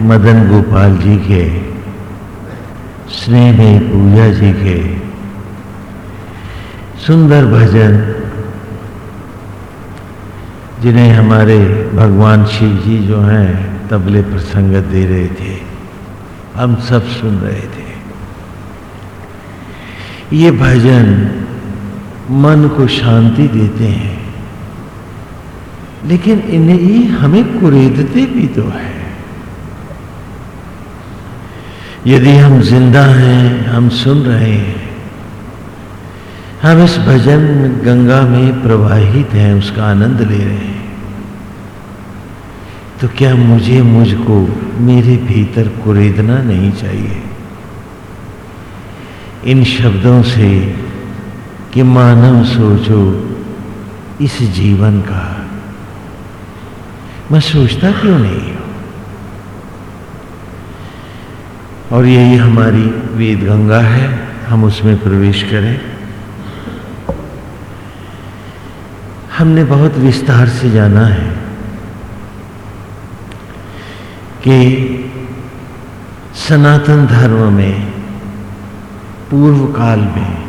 मदन गोपाल जी के, स्नेह में पूजा जी के, सुंदर भजन, जिन्हें हमारे भगवान शिव जी जो हैं, तबले पर संगत दे रहे थे। हम सब सुन रहे थे। ये भजन मन को शांति देते हैं। लेकिन इन्हें ये हमें कुरेदते भी तो है। यदि हम ज़िंदा हैं, हम सुन रहे हैं। हम इस भजन गंगा में प्रवाहित हैं, उसका आनंद ले रहे हैं। तो क्या मुझे, मुझको, मेरे भीतर कुरेदना नहीं चाहिए? इन शब्दों से कि मानव सोचो, इस जीवन का। मैं सोचता क्यों नहीं हूँ और यही हमारी वेद गंगा है, हम उसमें प्रवेश करें। हमने बहुत विस्तार से जाना है कि सनातन धर्म में, पूर्व काल में,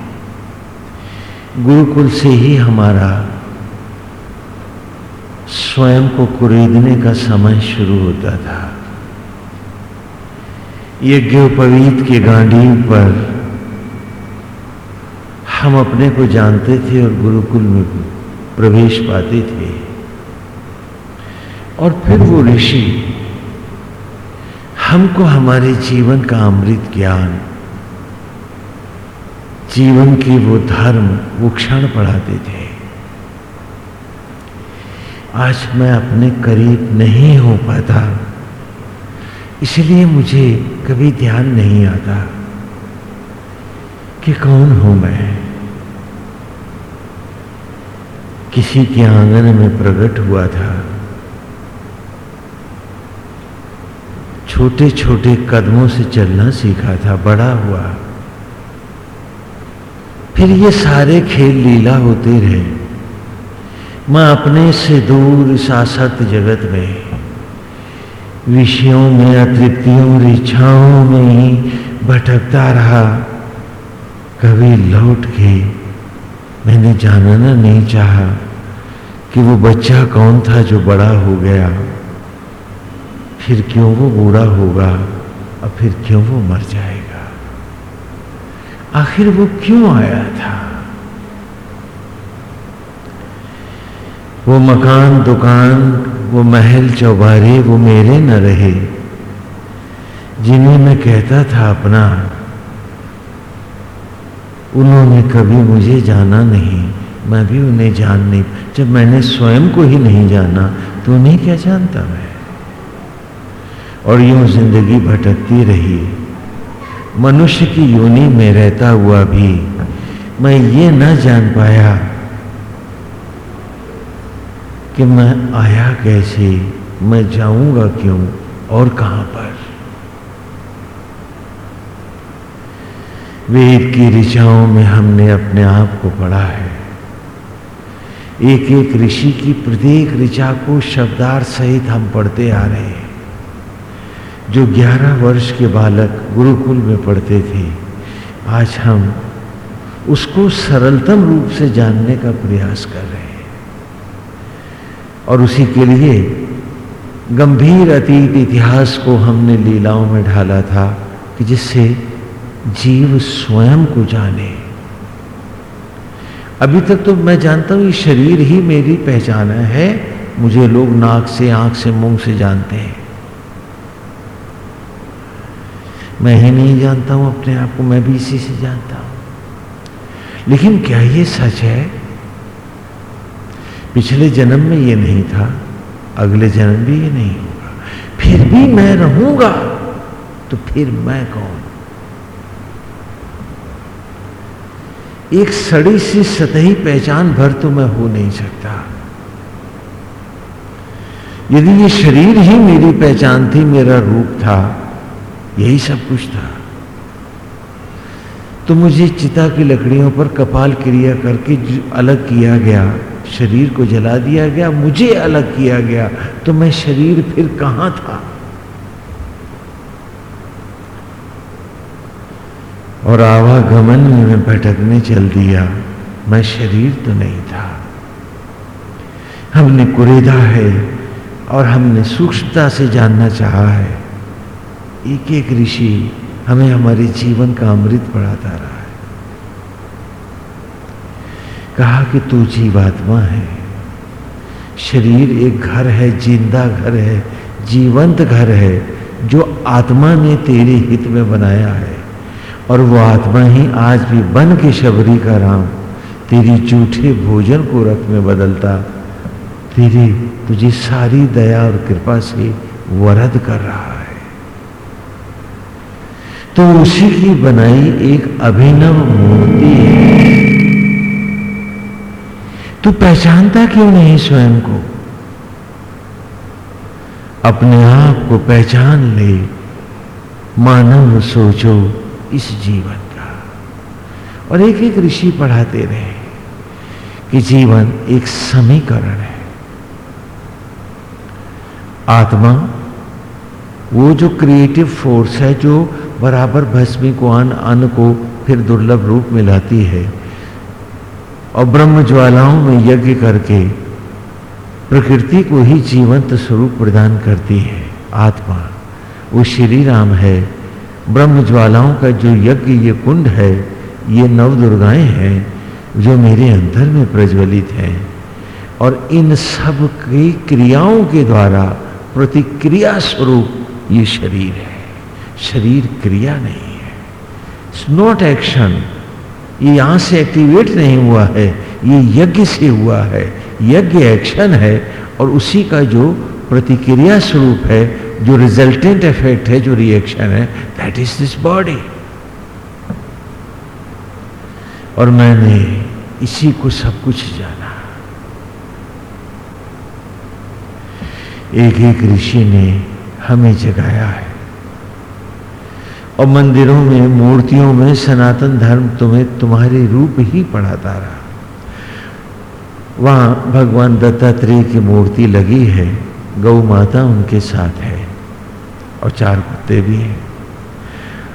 गुरुकुल से ही हमारा स्वयं को कुरेदने का समय शुरू होता था। यज्ञोपवीत के गांडीव पर हम अपने को जानते थे और गुरुकुल में प्रवेश पाते थे। और फिर वो ऋषि हमको हमारे जीवन का अमृत ज्ञान, जीवन की वो धर्म, वो क्षण पढ़ाते थे। आज मैं अपने करीब नहीं हो पाता। इसलिए मुझे कभी ध्यान नहीं आता कि कौन हूँ मैं। किसी के आँगन में प्रकट हुआ था। छोटे छोटे कदमों से चलना सीखा था, बड़ा हुआ। फिर ये सारे खेल लीला होते रहे। मैं अपने से दूर इस आसक्त जगत में। विषयों में अतृप्तियों और इच्छाओं में ही भटकता रहा। कभी लौट के मैंने जानना नहीं चाहा कि वो बच्चा कौन था जो बड़ा हो गया। फिर क्यों वो बूढ़ा होगा और फिर क्यों वो मर जाएगा? आखिर वो क्यों आया था? वो मकान, दुकान वो महल चौबारे वो मेरे न रहे, जिन्हें मैं कहता था अपना, उन्होंने कभी मुझे जाना नहीं, मैं भी उन्हें जान नहीं। जब मैंने स्वयं को ही नहीं जाना तो उन्हें क्या जानता मैं? और यूँ ज़िंदगी भटकती रही। मनुष्य की योनि में रहता हुआ भी मैं ये न जान पाया कि मैं आया कैसे? मैं जाऊँगा क्यों? और कहाँ पर? वेद की ऋचाओं में हमने अपने आप को पढ़ा है। एक एक ऋषि की प्रत्येक ऋचा को शब्दार सहित हम पढ़ते आ रहे हैं। जो 11 वर्ष के बालक गुरुकुल में पढ़ते थे, आज हम उसको सरलतम रूप से जानने का प्रयास कर रहे हैं। और उसी के लिए गंभीर अतीत इतिहास को हमने लीलाओं में ढाला था कि जिससे जीव स्वयं को जाने। अभी तक तो मैं जानता हूँ ये शरीर ही मेरी पहचान है, मुझे लोग नाक से, आँख से, मुँह से जानते हैं। मैं ही नहीं जानता हूँ, अपने आप को मैं भी इसी से जानता हूँ। लेकिन क्या ये सच है पिछले जन्म में ये नहीं था, अगले जन्म भी ये नहीं होगा। फिर भी मैं रहूँगा तो फिर मैं कौन? एक सड़ी सी सतही पहचान भर तो मैं हो नहीं सकता। यदि ये शरीर ही मेरी पहचान थी, मेरा रूप था, यही सब कुछ था। तो मुझे चिता की लकड़ियों पर कपाल क्रिया करके अलग किया गया। शरीर को जला दिया गया, मुझे अलग किया गया तो मैं शरीर फिर कहाँ था? और आवागमन में मैं भटकने चल दिया, मैं शरीर तो नहीं था। हमने कुरेदा है और हमने सूक्ष्मता से जानना चाहा है। एक एक ऋषि हमें हमारे जीवन का अमृत पढ़ाता रहा। कहा कि तू जीवात्मा है। शरीर एक घर है, ज़िंदा घर है, जीवंत घर है, जो आत्मा ने तेरे हित में बनाया है। और वो आत्मा ही आज भी बन के शबरी का राम, तेरी झूठे भोजन को रख में बदलता, तेरी तुझे सारी दया और कृपा से वरद कर रहा है। तो उसी की बनाई एक अभिनव मूर्ति है। तू पहचानता क्यों नहीं स्वयं को? अपने आप को पहचान ले, मानव सोचो इस जीवन का। और एक एक ऋषि पढ़ाते रहे कि जीवन एक समीकरण है। आत्मा, वो जो क्रिएटिव फोर्स है, जो बराबर भस्मी को अन्न अन्न को फिर दुर्लभ रूप में लाती है और ब्रह्म ज्वालाओं में यज्ञ करके प्रकृति को ही जीवंत स्वरूप प्रदान करती है आत्मा। वो श्री राम है। ब्रह्म ज्वालाओं का जो यज्ञ, ये कुंड है, ये नव दुर्गाएँ हैं, जो मेरे अंदर में प्रज्वलित हैं। और इन सब की क्रियाओं के द्वारा प्रतिक्रिया स्वरूप ये शरीर है। शरीर क्रिया नहीं है। इट्स नॉट एक्शन ये यहाँ से एक्टिवेट नहीं हुआ है, ये यज्ञ से हुआ है। यज्ञ एक्शन है और उसी का जो प्रतिक्रिया स्वरूप है, जो रिजल्टेंट इफ़ेक्ट है, जो रिएक्शन है दैट इज़ दिस बॉडी और मैंने इसी को सब कुछ जाना। एक एक ऋषि ने हमें जगाया है। और मंदिरों में, मूर्तियों में, सनातन धर्म तुम्हें तुम्हारे रूप ही पढ़ाता रहा। वहाँ भगवान दत्तात्रेय की मूर्ति लगी है गौ माता उनके साथ है और चार कुत्ते भी हैं।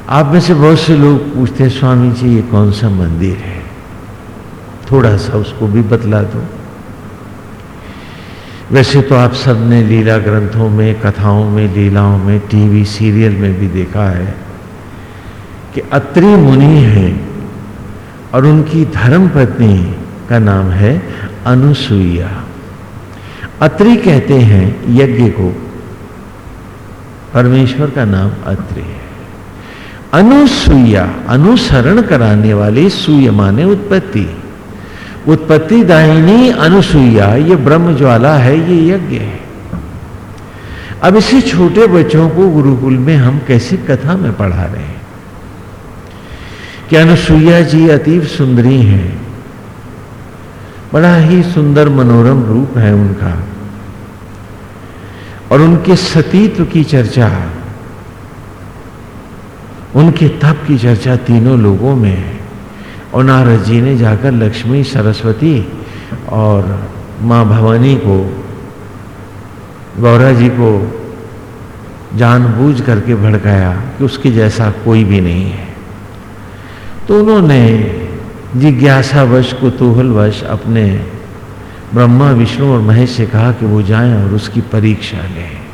आप में से बहुत से लोग पूछते हैं, स्वामी जी, ये कौन सा मंदिर है? थोड़ा सा उसको भी बतला दो। वैसे तो आप सबने लीला ग्रंथों में, कथाओं में, लीलाओं में, टीवी, सीरियल में भी देखा है। कि अत्रि मुनि है और उनकी धर्म पत्नी का नाम है अनुसुईया अत्रि कहते हैं यज्ञ को। परमेश्वर का नाम अत्रि है। अनुसुईया अनुसरण कराने वाली सुय माने उत्पत्ति। उत्पत्ति दायिनी अनुसुईया ये ब्रह्म ज्वाला है, ये यज्ञ है। अब इसी छोटे बच्चों को गुरुकुल में हम कैसी कथा में पढ़ा रहे हैं? कि अनुसुईया जी अतीब सुंदरी हैं। बड़ा ही सुंदर मनोरम रूप है उनका। और उनके सतीत्व की चर्चा, उनके तप की चर्चा तीनों लोगों में है। और नारद जी ने जाकर लक्ष्मी, सरस्वती और माँ भवानी को, गौरा जी को जानबूझ करके भड़काया कि उसके जैसा कोई भी नहीं है। तो उन्होंने जिज्ञासावश, कुतूहलवश अपने ब्रह्मा, विष्णु और महेश से कहा कि वो जाएँ और उसकी परीक्षा लें।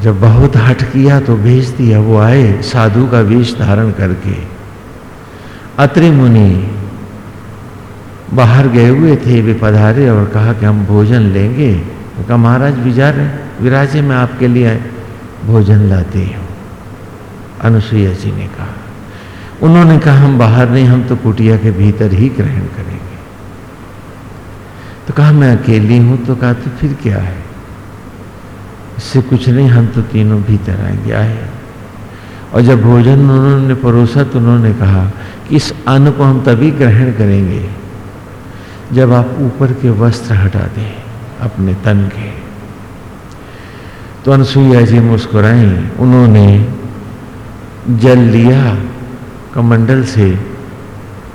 जब बहुत हट किया तो भेज दिया, वो आए, साधु का वेश धारण करके। अत्रि मुनि बाहर गए हुए थे, वे पधारे और कहा कि हम भोजन लेंगे। तो कहा महाराज, विचार विराजे में आपके लिए भोजन लाती हूँ। अनुसुईया जी ने कहा, उन्होंने कहा, हम बाहर नहीं, हम तो कुटिया के भीतर ही ग्रहण करेंगे। तो कहा, मैं अकेली हूँ तो कहा तो फिर क्या है? इससे कुछ नहीं, हम तो तीनों भीतर आएँगे, आए और जब भोजन उन्होंने परोसा तो उन्होंने कहा कि इस अन्न को हम तभी ग्रहण करेंगे जब आप ऊपर के वस्त्र हटा दें, अपने तन के। तो अनसुईया जी मुस्कुराई। उन्होंने जल लिया, कमंडल से,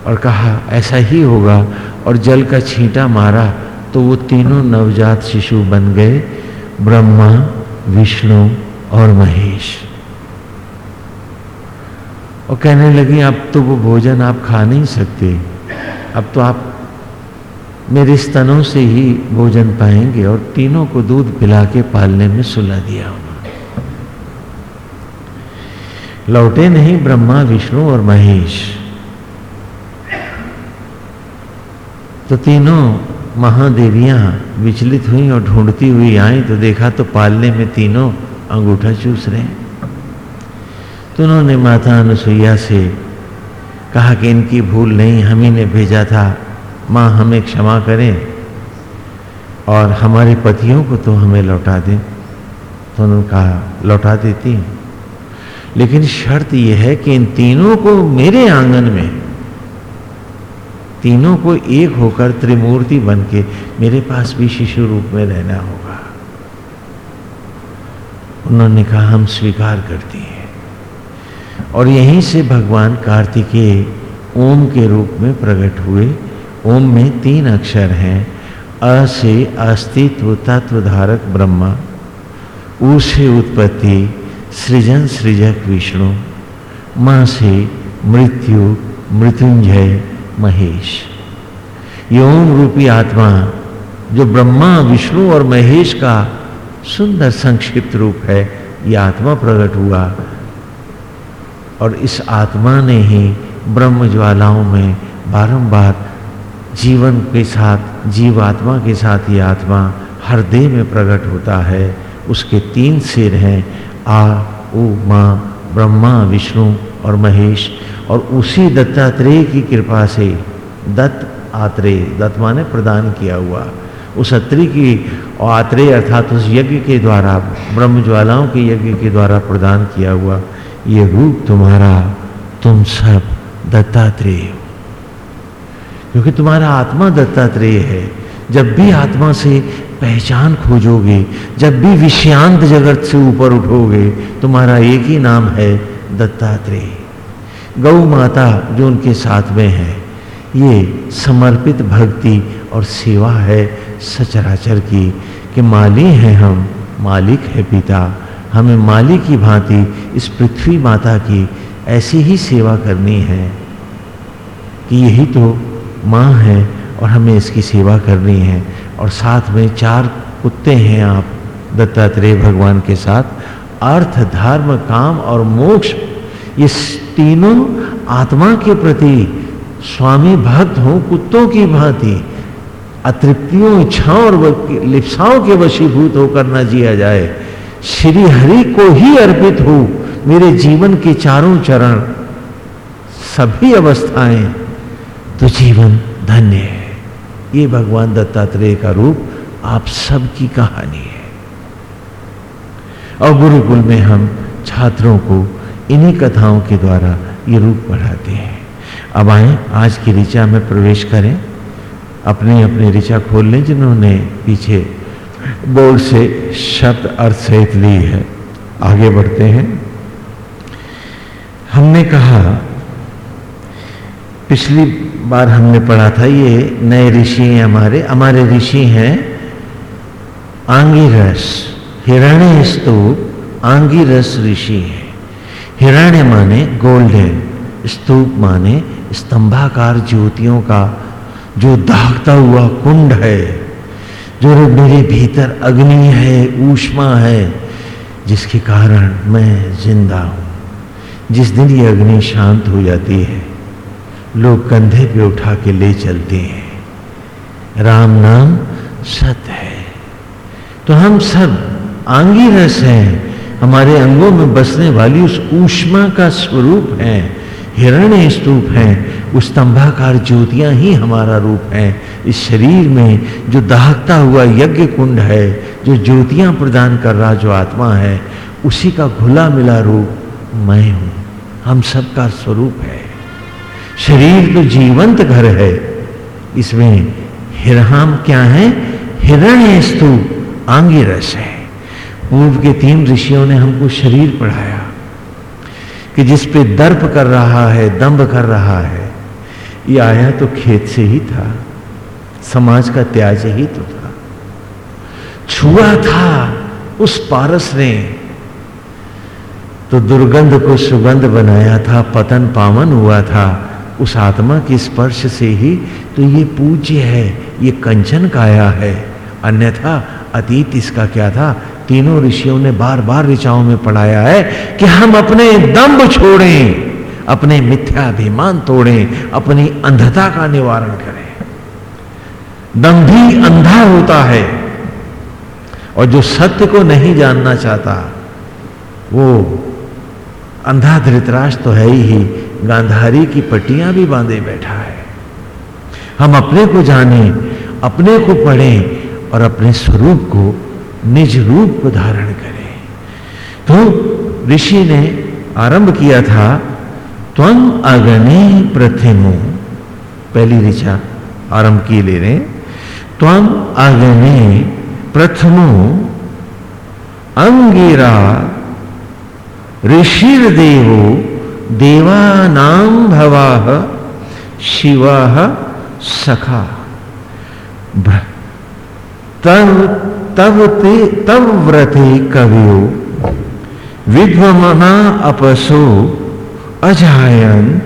और कहा, ऐसा ही होगा। और जल का छींटा मारा तो वो तीनों नवजात शिशु बन गए, ब्रह्मा, विष्णु और महेश। और कहने लगी, अब तो वो भोजन आप खा नहीं सकते। अब तो आप मेरे स्तनों से ही भोजन पाएँगे और तीनों को दूध पिला के पालने में सुला दिया उन्होंने लौटे नहीं ब्रह्मा, विष्णु और महेश। तो तीनों महादेवियाँ विचलित हुई और ढूंढती हुई आई तो देखा तो पालने में तीनों अंगूठा चूस रहे हैं। तो उन्होंने माता अनुसुईया से कहा कि इनकी भूल नहीं, हम ही ने भेजा था। माँ हमें क्षमा करें और हमारे पतियों को तो हमें लौटा दें। तो उन्होंने कहा लौटा देती हूँ। लेकिन शर्त यह है कि इन तीनों को मेरे आँगन में, तीनों को एक होकर त्रिमूर्ति बन के मेरे पास भी शिशु रूप में रहना होगा। उन्होंने कहा, हम स्वीकार करती हैं। और यहीं से भगवान कार्तिकेय ओम के रूप में प्रकट हुए। ओम में तीन अक्षर हैं, अ से अस्तित्व तत्व धारक ब्रह्मा ऊ से उत्पत्ति सृजन सृजक विष्णु, माँ से मृत्यु मृत्युंजय महेश। ये ओम रूपी आत्मा, जो ब्रह्मा, विष्णु और महेश का सुंदर संक्षिप्त रूप है, ये आत्मा प्रकट हुआ। और इस आत्मा ने ही ब्रह्म ज्वालाओं में बारंबार जीवन के साथ, जीवात्मा के साथ ये आत्मा हर देह में प्रकट होता है। उसके तीन सिर हैं, आ, उ, माँ, ब्रह्मा, विष्णु और महेश। और उसी दत्तात्रेय की कृपा से, दत्त आत्रेय, दत्त माने प्रदान किया हुआ। उस अत्रि की, और आत्रेय अर्थात उस यज्ञ के द्वारा ब्रह्म ज्वालाओं के यज्ञ के द्वारा प्रदान किया हुआ, ये रूप तुम्हारा, तुम सब दत्तात्रेय क्योंकि तुम्हारा आत्मा दत्तात्रेय है। जब भी आत्मा से पहचान खोजोगे, जब भी विषयांत जगत से ऊपर उठोगे, तुम्हारा एक ही नाम है दत्तात्रेय। गौ माता जो उनके साथ में है, ये समर्पित भक्ति और सेवा है सचराचर की कि माली हैं हम, मालिक है पिता। हमें माली की भांति इस पृथ्वी माता की ऐसी ही सेवा करनी है कि यही तो माँ है और हमें इसकी सेवा करनी है। और साथ में चार कुत्ते हैं आप, दत्तात्रेय भगवान के साथ। अर्थ, धर्म, काम और मोक्ष, ये तीनों आत्मा के प्रति स्वामी भक्त हो, कुत्तों की भांति। अतृप्तियों, इच्छाओं और लिप्साओं के वशीभूत होकर न जिया जाए। श्री हरि को ही अर्पित हो मेरे जीवन के चारों चरण। सभी अवस्थाएँ तो जीवन धन्य है। ये भगवान दत्तात्रेय का रूप आप सबकी कहानी है। और गुरुकुल में हम छात्रों को इन्हीं कथाओं के द्वारा ये रूप बढ़ाते हैं। अब आए, आज की ऋचा में प्रवेश करें। अपनी अपनी ऋचा खोल लें जिन्होंने पीछे बोर्ड से शब्द अर्थ सहित ली है। आगे बढ़ते हैं। हमने कहा, पिछली बार हमने पढ़ा था, ये नए ऋषि हैं हमारे हमारे ऋषि हैं आंगिरस हिरण्य स्तूप आंगिरस ऋषि हैं। हिरण्य माने गोल्डन, स्तूप माने स्तंभाकार ज्योतियों का, जो दागता हुआ कुंड है, जो मेरे भीतर अग्नि है, ऊष्मा है, जिसके कारण मैं ज़िंदा हूँ। जिस दिन ये अग्नि शांत हो जाती है लोग कंधे पे उठा के ले चलते हैं। राम नाम सत्य है। तो हम सब आंगी रस हैं। हमारे अंगों में बसने वाली उस ऊष्मा का स्वरूप है। हिरण्य स्तूप है। उस स्तंभाकार ज्योतियाँ ही हमारा रूप है। इस शरीर में जो दाहकता हुआ यज्ञ कुंड है, जो ज्योतियाँ प्रदान कर रहा जो आत्मा है, उसी का घुला मिला रूप मैं हूँ। हम सबका स्वरूप है। शरीर तो जीवंत घर है। इसमें हिरहाम क्या है? हिरण्य स्तूप आंगी रस है। पूर्व के तीन ऋषियों ने हमको शरीर पढ़ाया कि जिस पे दर्प कर रहा है, दंभ कर रहा है, ये आया तो खेत से ही था, समाज का त्याज ही तो था। छुआ था उस पारस ने तो दुर्गंध को सुगंध बनाया था, पतन पावन हुआ था उस आत्मा के स्पर्श से ही तो ये पूज्य है, ये कंचन काया है। अन्यथा अतीत इसका क्या था? तीनों ऋषियों ने बार बार ऋचाओं में पढ़ाया है कि हम अपने दम्ब छोड़ें, अपने मिथ्याभिमान तोड़ें, अपनी अंधता का निवारण करें। दम भी अंधा होता है और जो सत्य को नहीं जानना चाहता, वो अंधा धृतराज तो है ही गांधारी की पट्टियाँ भी बांधे बैठा है। हम अपने को जाने, अपने को पढ़ें और अपने स्वरूप को, निज रूप को धारण करें। तो ऋषि ने आरंभ किया था त्वम अग्नि प्रथिमो। पहली ऋचा आरंभ की ले रहे त्वम अग्नि प्रथमो। अंगिरा ऋषिर्देवो। देवानाम भवा शिव सखा। तव तब ते तब व्रते कवियो विद्वमना अपसो अजायंत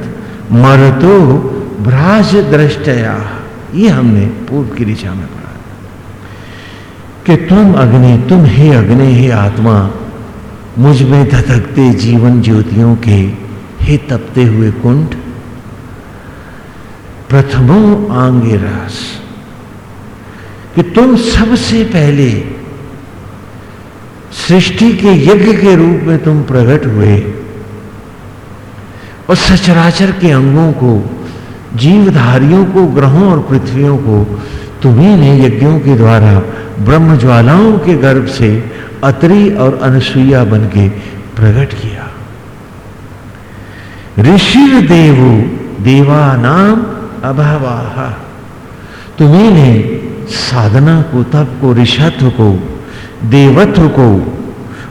मरतो भ्राज दृष्टया ये हमने पूर्व की दिशा में पढ़ा कि तुम अग्नि, तुम हे अग्नि, हे आत्मा, मुझमें धधकते जीवन ज्योतियों के हे तपते हुए कुंठ, प्रथमो आंगे रास, कि तुम सबसे पहले सृष्टि के यज्ञ के रूप में तुम प्रकट हुए और सचराचर के अंगों को, जीवधारियों को, ग्रहों और पृथ्वियों को, तुम्ही ने यज्ञों के द्वारा ब्रह्म ज्वालाओं के गर्भ से अतरी और अनसुईया बन के प्रकट किया। ऋषि देवो देवा नाम अभावाह तुम्ही ने साधना को, तप को, ऋषत्व को, देवत्व को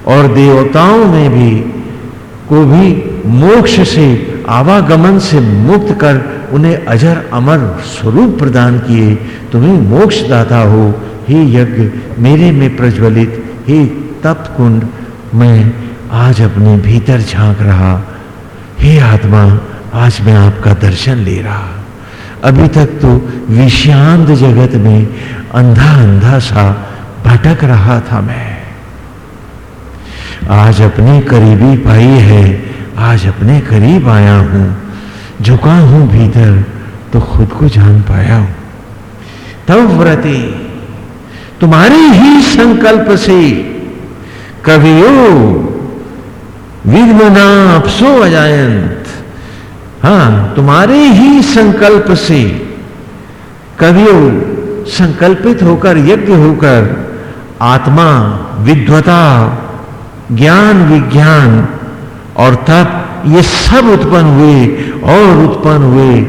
और देवताओं में भी को भी मोक्ष से, आवागमन से मुक्त कर उन्हें अजर अमर स्वरूप प्रदान किए, तुम्हें मोक्ष दाता हो। हे यज्ञ, मेरे में प्रज्वलित, हे तप कुंड मैं आज अपने भीतर झाँक रहा। हे आत्मा, आज मैं आपका दर्शन ले रहा। अभी तक तो विषांत जगत में अंधा अंधा सा भटक रहा था मैं। आज अपने करीबी पाई है, आज अपने करीब आया हूँ। झुका हूँ भीतर तो खुद को जान पाया हूँ। तब व्रति, तुम्हारे ही संकल्प से कवियो विद्मनापसो अजायंत हाँ तुम्हारे ही संकल्प से कवियो संकल्पित होकर, यज्ञ होकर, आत्मा, विद्वता, ज्ञान, विज्ञान और तप, ये सब उत्पन्न हुए और उत्पन्न हुए।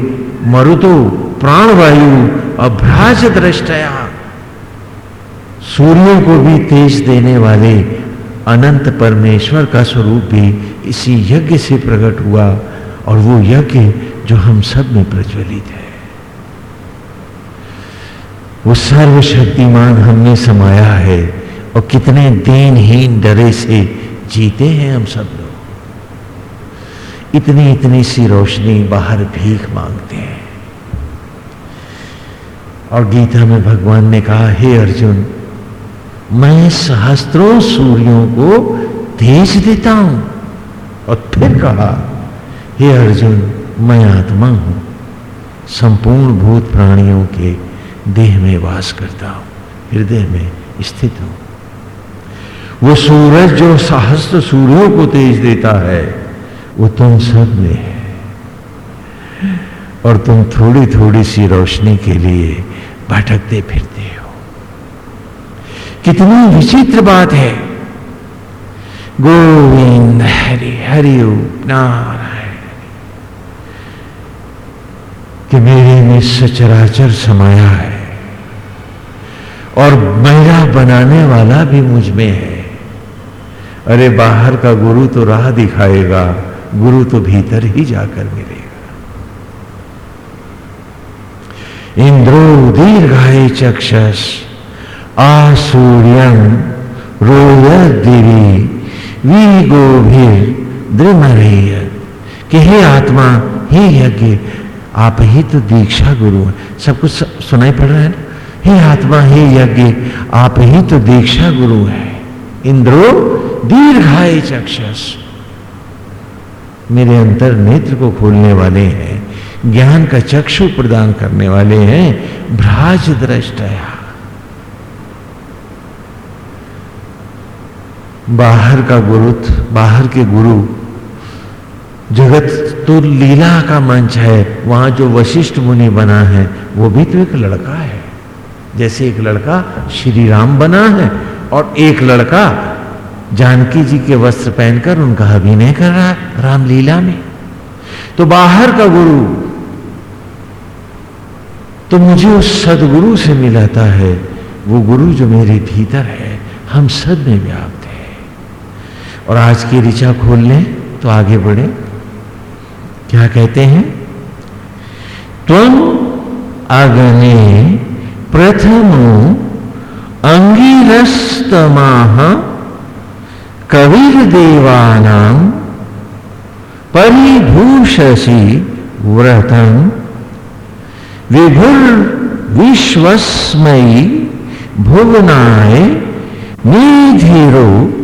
मरुतो, प्राणवायु अभ्राज दृष्टया सूर्यों को भी तेज देने वाले अनंत परमेश्वर का स्वरूप भी इसी यज्ञ से प्रकट हुआ और वो यज्ञ जो हम सब में प्रज्वलित है। वो सर्वशक्तिमान हमने समाया है और कितने दीनहीन डरे से जीते हैं हम सब लोग। इतनी इतनी सी रोशनी बाहर भीख मांगते हैं। और गीता में भगवान ने कहा, हे अर्जुन मैं सहस्त्रों सूर्यों को तेज देता हूँ। और फिर कहा, हे अर्जुन, मैं आत्मा हूँ। संपूर्ण भूत प्राणियों के देह में वास करता हूँ। हृदय में स्थित हूँ। वो सूरज जो सहस्त्र सूर्यों को तेज देता है, वो तुम सब में है। और तुम थोड़ी थोड़ी सी रोशनी के लिए भटकते फिरते कितनी विचित्र बात है। गोविंद हरि हरि नारायण। कि मेरे में सचराचर समाया है और मेरा बनाने वाला भी मुझमें है। अरे, बाहर का गुरु तो राह दिखाएगा, गुरु तो भीतर ही जाकर मिलेगा। इंद्रो दीर्घाय चक्षस आसूर्यम रोयदिवी वी गोभीर दृढ़ रही कि हे आत्मा, हे यज्ञ, आप ही तो दीक्षा गुरु हैं। सब कुछ सुनाई पड़ रहा है ना? हे आत्मा, हे यज्ञ, आप ही तो दीक्षा गुरु है। इंद्रो, दीर्घाय चक्षस मेरे अंतर नेत्र को खोलने वाले हैं, ज्ञान का चक्षु प्रदान करने वाले हैं भ्राज दृष्टया बाहर का गुरु, बाहर के गुरु। जगत तो लीला का मंच है, वहाँ जो वशिष्ठ मुनि बना है, वो भी तो एक लड़का है। जैसे एक लड़का श्री राम बना है, और एक लड़का जानकी जी के वस्त्र पहनकर उनका अभिनय कर रहा है रामलीला में। तो बाहर का गुरु तो मुझे उस सदगुरु से मिलाता है, वो गुरु जो मेरे भीतर है, हम सब में व्याप्त और आज की ऋचा खोल लें तो आगे बढ़े। क्या कहते हैं? तुम अग्नि प्रथमो कबीर कविर्देवानां परिभूषसी व्रतम। विभुर्विश्वस्मयी भुवनाय निधिरो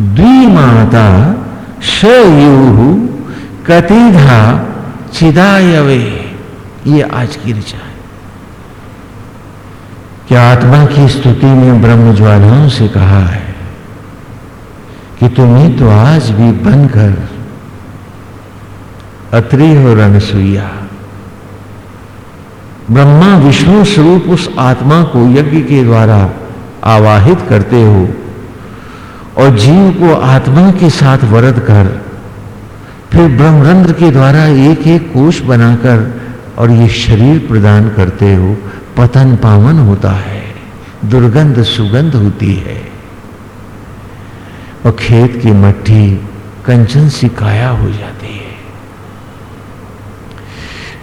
द्विमाता शयु कतिधा चिदायवे। ये आज की ऋचा है। क्या आत्मा की स्तुति में ब्रह्म ज्वालाओं से कहा है कि तुम्हें तो आज भी बनकर अत्रि हो रनसुईया ब्रह्मा विष्णु स्वरूप उस आत्मा को यज्ञ के द्वारा आवाहित करते हो और जीव को आत्मा के साथ वरद कर, फिर ब्रह्मरंध्र के द्वारा एक एक कोष बनाकर और ये शरीर प्रदान करते हो, पतन पावन होता है, दुर्गंध सुगंध होती है। और खेत की मट्टी कंचन सी काया हो जाती है।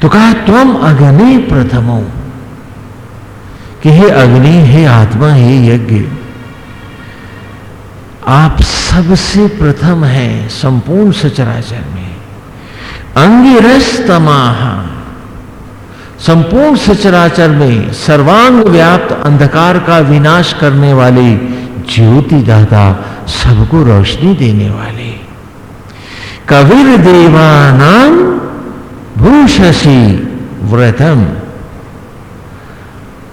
तो कहा, तुम अग्नि प्रथमो, कि हे अग्नि, हे आत्मा, हे यज्ञ आप सबसे प्रथम हैं संपूर्ण सचराचर में। अंगिरस तमाहा संपूर्ण सचराचर में सर्वांग व्याप्त अंधकार का विनाश करने वाले ज्योति दाता सबको रोशनी देने वाले। कबीर देवानाम भूषसी व्रतम।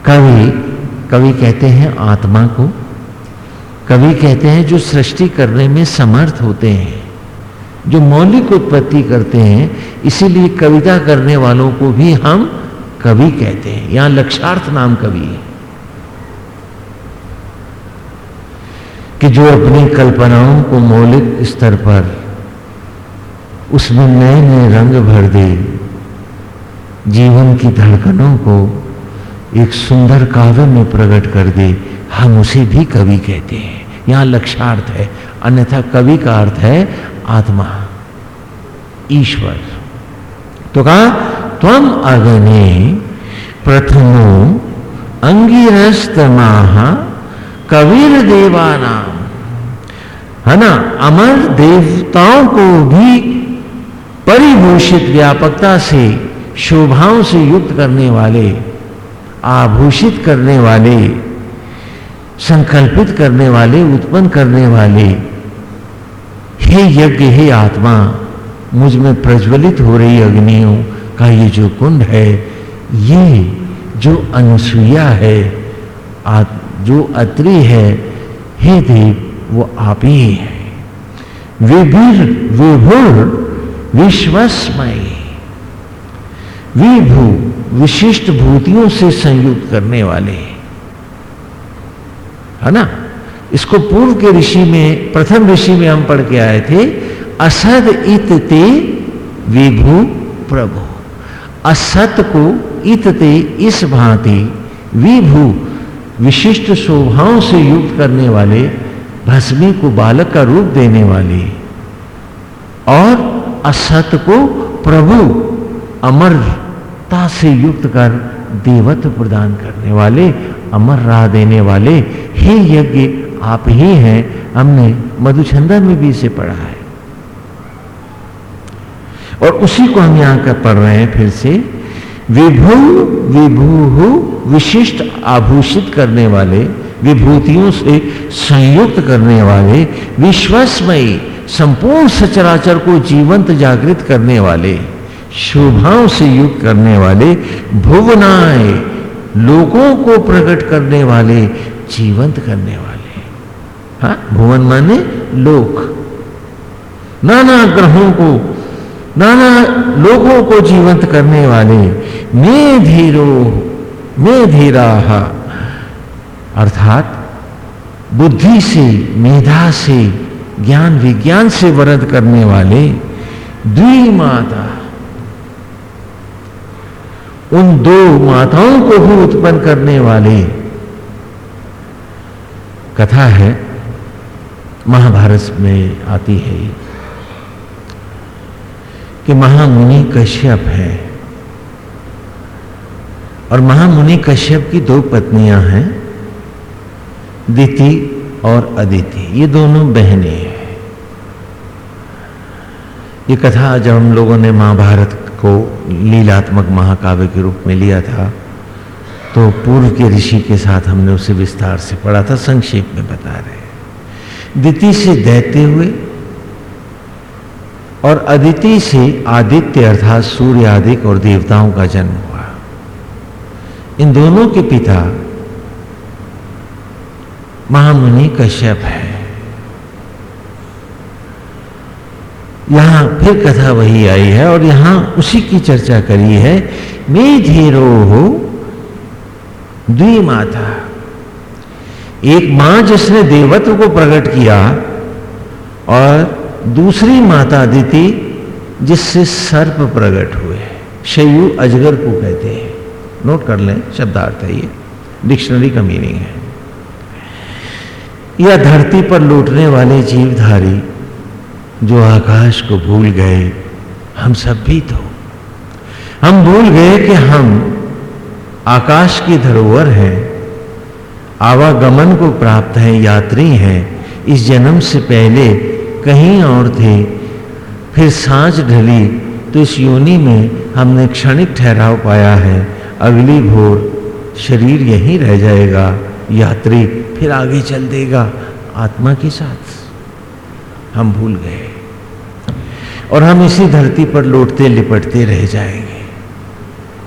कवि कवि कहते हैं आत्मा को कवि कहते हैं, जो सृष्टि करने में समर्थ होते हैं, जो मौलिक उत्पत्ति करते हैं, इसीलिए कविता करने वालों को भी हम कवि कहते हैं यहाँ लक्षार्थ नाम कवि कि जो अपनी कल्पनाओं को मौलिक स्तर पर, उसमें नए नए रंग भर दे, जीवन की धड़कनों को एक सुंदर काव्य में प्रकट कर दे, हम उसे भी कवि कहते हैं। यहाँ लक्षार्थ है, अन्यथा कवि का अर्थ है आत्मा, ईश्वर। तो कहा तम अग्नि प्रथमो अंगिरस्तमाह कबीर देवानाम है ना? अमर देवताओं को भी परिभूषित, व्यापकता से, शोभाओं से युक्त करने वाले, आभूषित करने वाले संकल्पित करने वाले, उत्पन्न करने वाले। हे यज्ञ, हे आत्मा, मुझमें प्रज्वलित हो रही अग्नियों का ये जो कुंड है, ये जो अनुसुईया है जो अत्रि है, हे देव, वो आप ही है। विभिर, विभुर, विश्वस्मय। विभू, विशिष्ट भूतियों से संयुक्त करने वाले। है ना? इसको पूर्व के ऋषि में, प्रथम ऋषि में हम पढ़ के आए थे, असद इत ते विभू प्रभु। असत को इत ते इस भांति विभू, विशिष्ट शोभाओं से युक्त करने वाले, भस्मी को बालक का रूप देने वाले। और असत को प्रभु, अमरता से युक्त कर देवत्व प्रदान करने वाले अमर राह देने वाले, हे यज्ञ, आप ही हैं। हमने मधुचंदा में भी इसे पढ़ा है। और उसी को हम यहाँ कर पढ़ रहे हैं फिर से। विभु विभू विशिष्ट आभूषित करने वाले, विभूतियों से संयुक्त करने वाले, विश्वसमयी, संपूर्ण सचराचर को जीवंत जागृत करने वाले शोभाओं से युक्त करने वाले भुवनाए लोगों को प्रकट करने वाले, जीवंत करने वाले। हा, भुवन माने लोक नाना ग्रहों को, नाना लोगों को जीवंत करने वाले, मे धीरो, मे धीरा अर्थात, बुद्धि से, मेधा से, ज्ञान विज्ञान से वरद करने वाले, द्विमाता। उन दो माताओं को भी उत्पन्न करने वाले। कथा है, महाभारत में आती है कि महामुनि कश्यप है। और महामुनि कश्यप की दो पत्नियाँ हैं, दिति और अदिति। ये दोनों बहनें हैं। ये कथा जब हम लोगों ने महाभारत को लीलात्मक महाकाव्य के रूप में लिया था तो पूर्व के ऋषि के साथ हमने उसे विस्तार से पढ़ा था, संक्षेप में बता रहे दिति से दैत्य हुए और अदिति से आदित्य अर्थात सूर्य आदिक और देवताओं का जन्म हुआ। इन दोनों के पिता महामुनि कश्यप है। यहाँ फिर कथा वही आई है और यहाँ उसी की चर्चा करी है। मे धीरो हो द्विमाता। एक माँ जिसने देवत्व को प्रकट किया और दूसरी माता दिति जिससे सर्प प्रकट हुए। शयु अजगर को कहते हैं। नोट कर लें, शब्दार्थ है ये। डिक्शनरी का मीनिंग है। यह धरती पर लौटने वाले जीवधारी जो आकाश को भूल गए, हम सब भी तो। हम भूल गए कि हम आकाश की धरोहर हैं, आवागमन को प्राप्त हैं, यात्री हैं। इस जन्म से पहले कहीं और थे, फिर साँझ ढली तो इस योनि में हमने क्षणिक ठहराव पाया है। अगली भोर शरीर यहीं रह जाएगा, यात्री फिर आगे चल देगा, आत्मा के साथ। हम भूल गए। और हम इसी धरती पर लौटते लिपटते रह जाएँगे।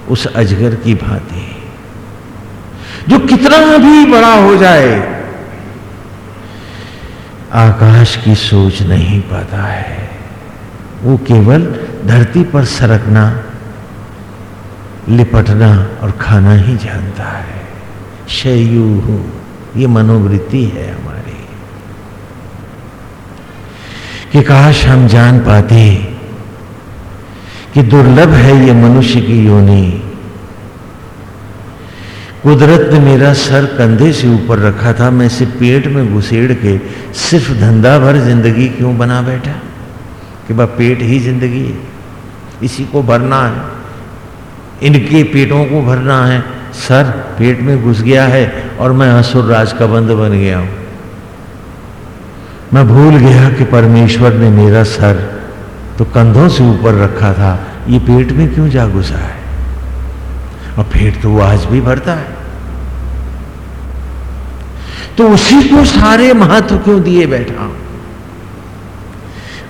उस अजगर की भांति, जो कितना भी बड़ा हो जाए, आकाश की सोच नहीं पाता है। वो केवल धरती पर सरकना, लिपटना और खाना ही जानता है। शयू हो ये मनोवृत्ति है हमारी। कि काश हम जान पाते कि दुर्लभ है ये मनुष्य की योनि। कुदरत ने मेरा सर कंधे से ऊपर रखा था, मैं इसे पेट में घुसेड़ के सिर्फ़ धंधा भर ज़िंदगी क्यों बना बैठा? कि वह पेट ही ज़िंदगी है, इसी को भरना है, इनके पेटों को भरना है। सर पेट में घुस गया है और मैं असुर राज का बंद बन गया हूँ। मैं भूल गया कि परमेश्वर ने मेरा सर तो कंधों से ऊपर रखा था। ये पेट में क्यों जा घुसा है? और पेट तो वो आज भी भरता है। तो उसी को सारे महत्व क्यों दिए बैठा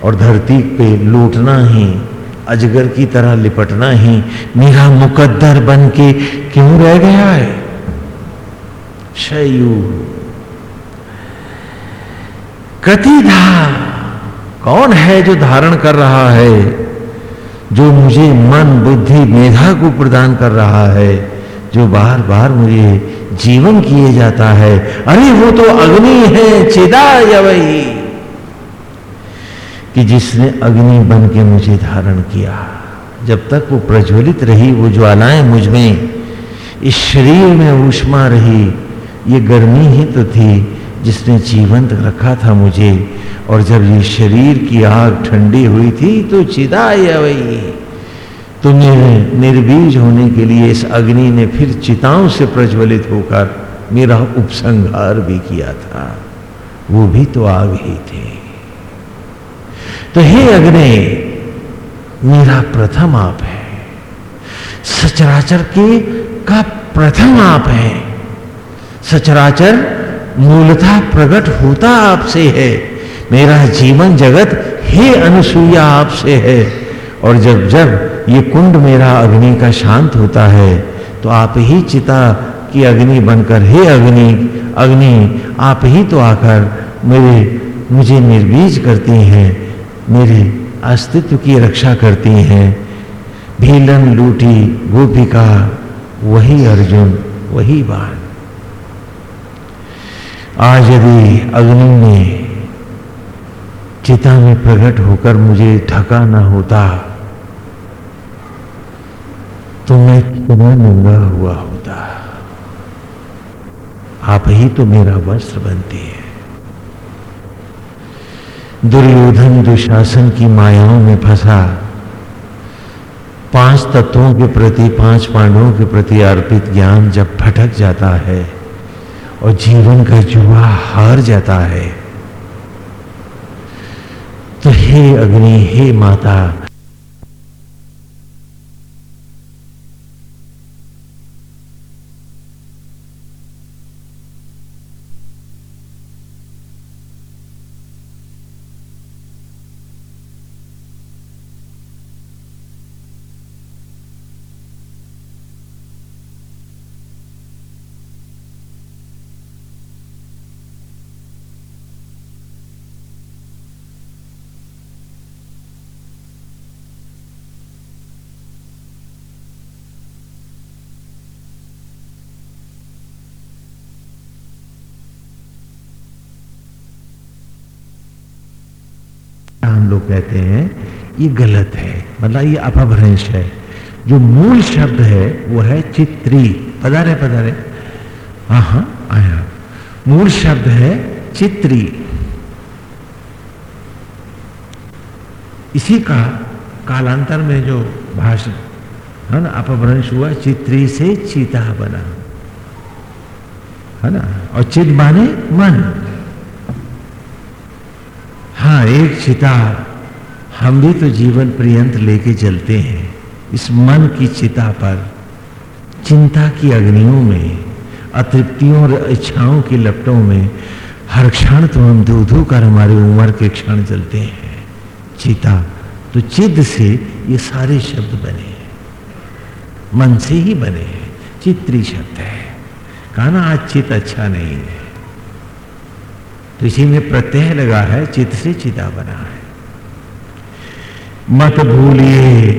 और धरती पे लूटना ही, अजगर की तरह लिपटना ही, मेरा मुकद्दर बन के क्यों रह गया है? शयु कतिधा कौन है जो धारण कर रहा है? जो मुझे मन, बुद्धि, मेधा को प्रदान कर रहा है, जो बार बार मुझे जीवन किए जाता है। अरे, वो तो अग्नि है चिदा वही कि जिसने अग्नि बन के मुझे धारण किया, जब तक वो प्रज्वलित रही, वो ज्वालाएँ मुझमें, इस शरीर में ऊष्मा रही, ये गर्मी ही तो थी जिसने जीवंत रखा था मुझे, और जब ये शरीर की आग ठंडी हुई थी तो चिदा वही तो निर्बीज होने के लिए इस अग्नि ने फिर चिताओं से प्रज्वलित होकर मेरा उपसंहार भी किया था। वो भी तो आग ही थे। तो हे अग्नि, मेरा प्रथम आप है। सचराचर के का प्रथम आप है। सचराचर मूलतः प्रकट होता आपसे है। मेरा जीवन जगत हे अनुसुईया आपसे है। और जब जब ये कुंड मेरा अग्नि का शांत होता है तो आप ही चिता की अग्नि बनकर, हे अग्नि अग्नि, आप ही तो आकर मेरे, मुझे निर्बीज करती हैं, मेरे अस्तित्व की रक्षा करती हैं। भीलन लूटी गोपिका, वही अर्जुन, वही बाण। आज यदि अग्नि ने चिता में प्रकट होकर मुझे ढका ना होता तो मैं कितना नंगा हुआ होता। आप ही तो मेरा वस्त्र बनती है। दुर्योधन दुशासन की मायाओं में फंसा, पाँच तत्वों के प्रति, पाँच पांडवों के प्रति अर्पित ज्ञान जब भटक जाता है और जीवन का जुआ हार जाता है। तो हे अग्नि हे माता हम लोग कहते हैं, ये गलत है मतलब ये अपभ्रंश है। जो मूल शब्द है, वो है चित्री। पधारे पधारे। हाँ आया। मूल शब्द है चित्री। इसी का कालांतर में जो भाषण है ना, अपभ्रंश हुआ, चित्री से चीता बना। है ना? और चित माने मन। एक चिता हम भी तो जीवन पर्यंत लेके चलते हैं। इस मन की चिता पर चिंता की अग्नियों में, अतृप्तियों और इच्छाओं की लपटों में, हर क्षण तो हम धू धू कर हमारी उम्र के क्षण चलते हैं। चिता तो चिद से ये सारे शब्द बने हैं। मन से ही बने हैं। चित्री शब्द है। कहा ना आज चित अच्छा नहीं है। इसी में प्रत्यय लगा है चित से चिता बना है। मत भूलिए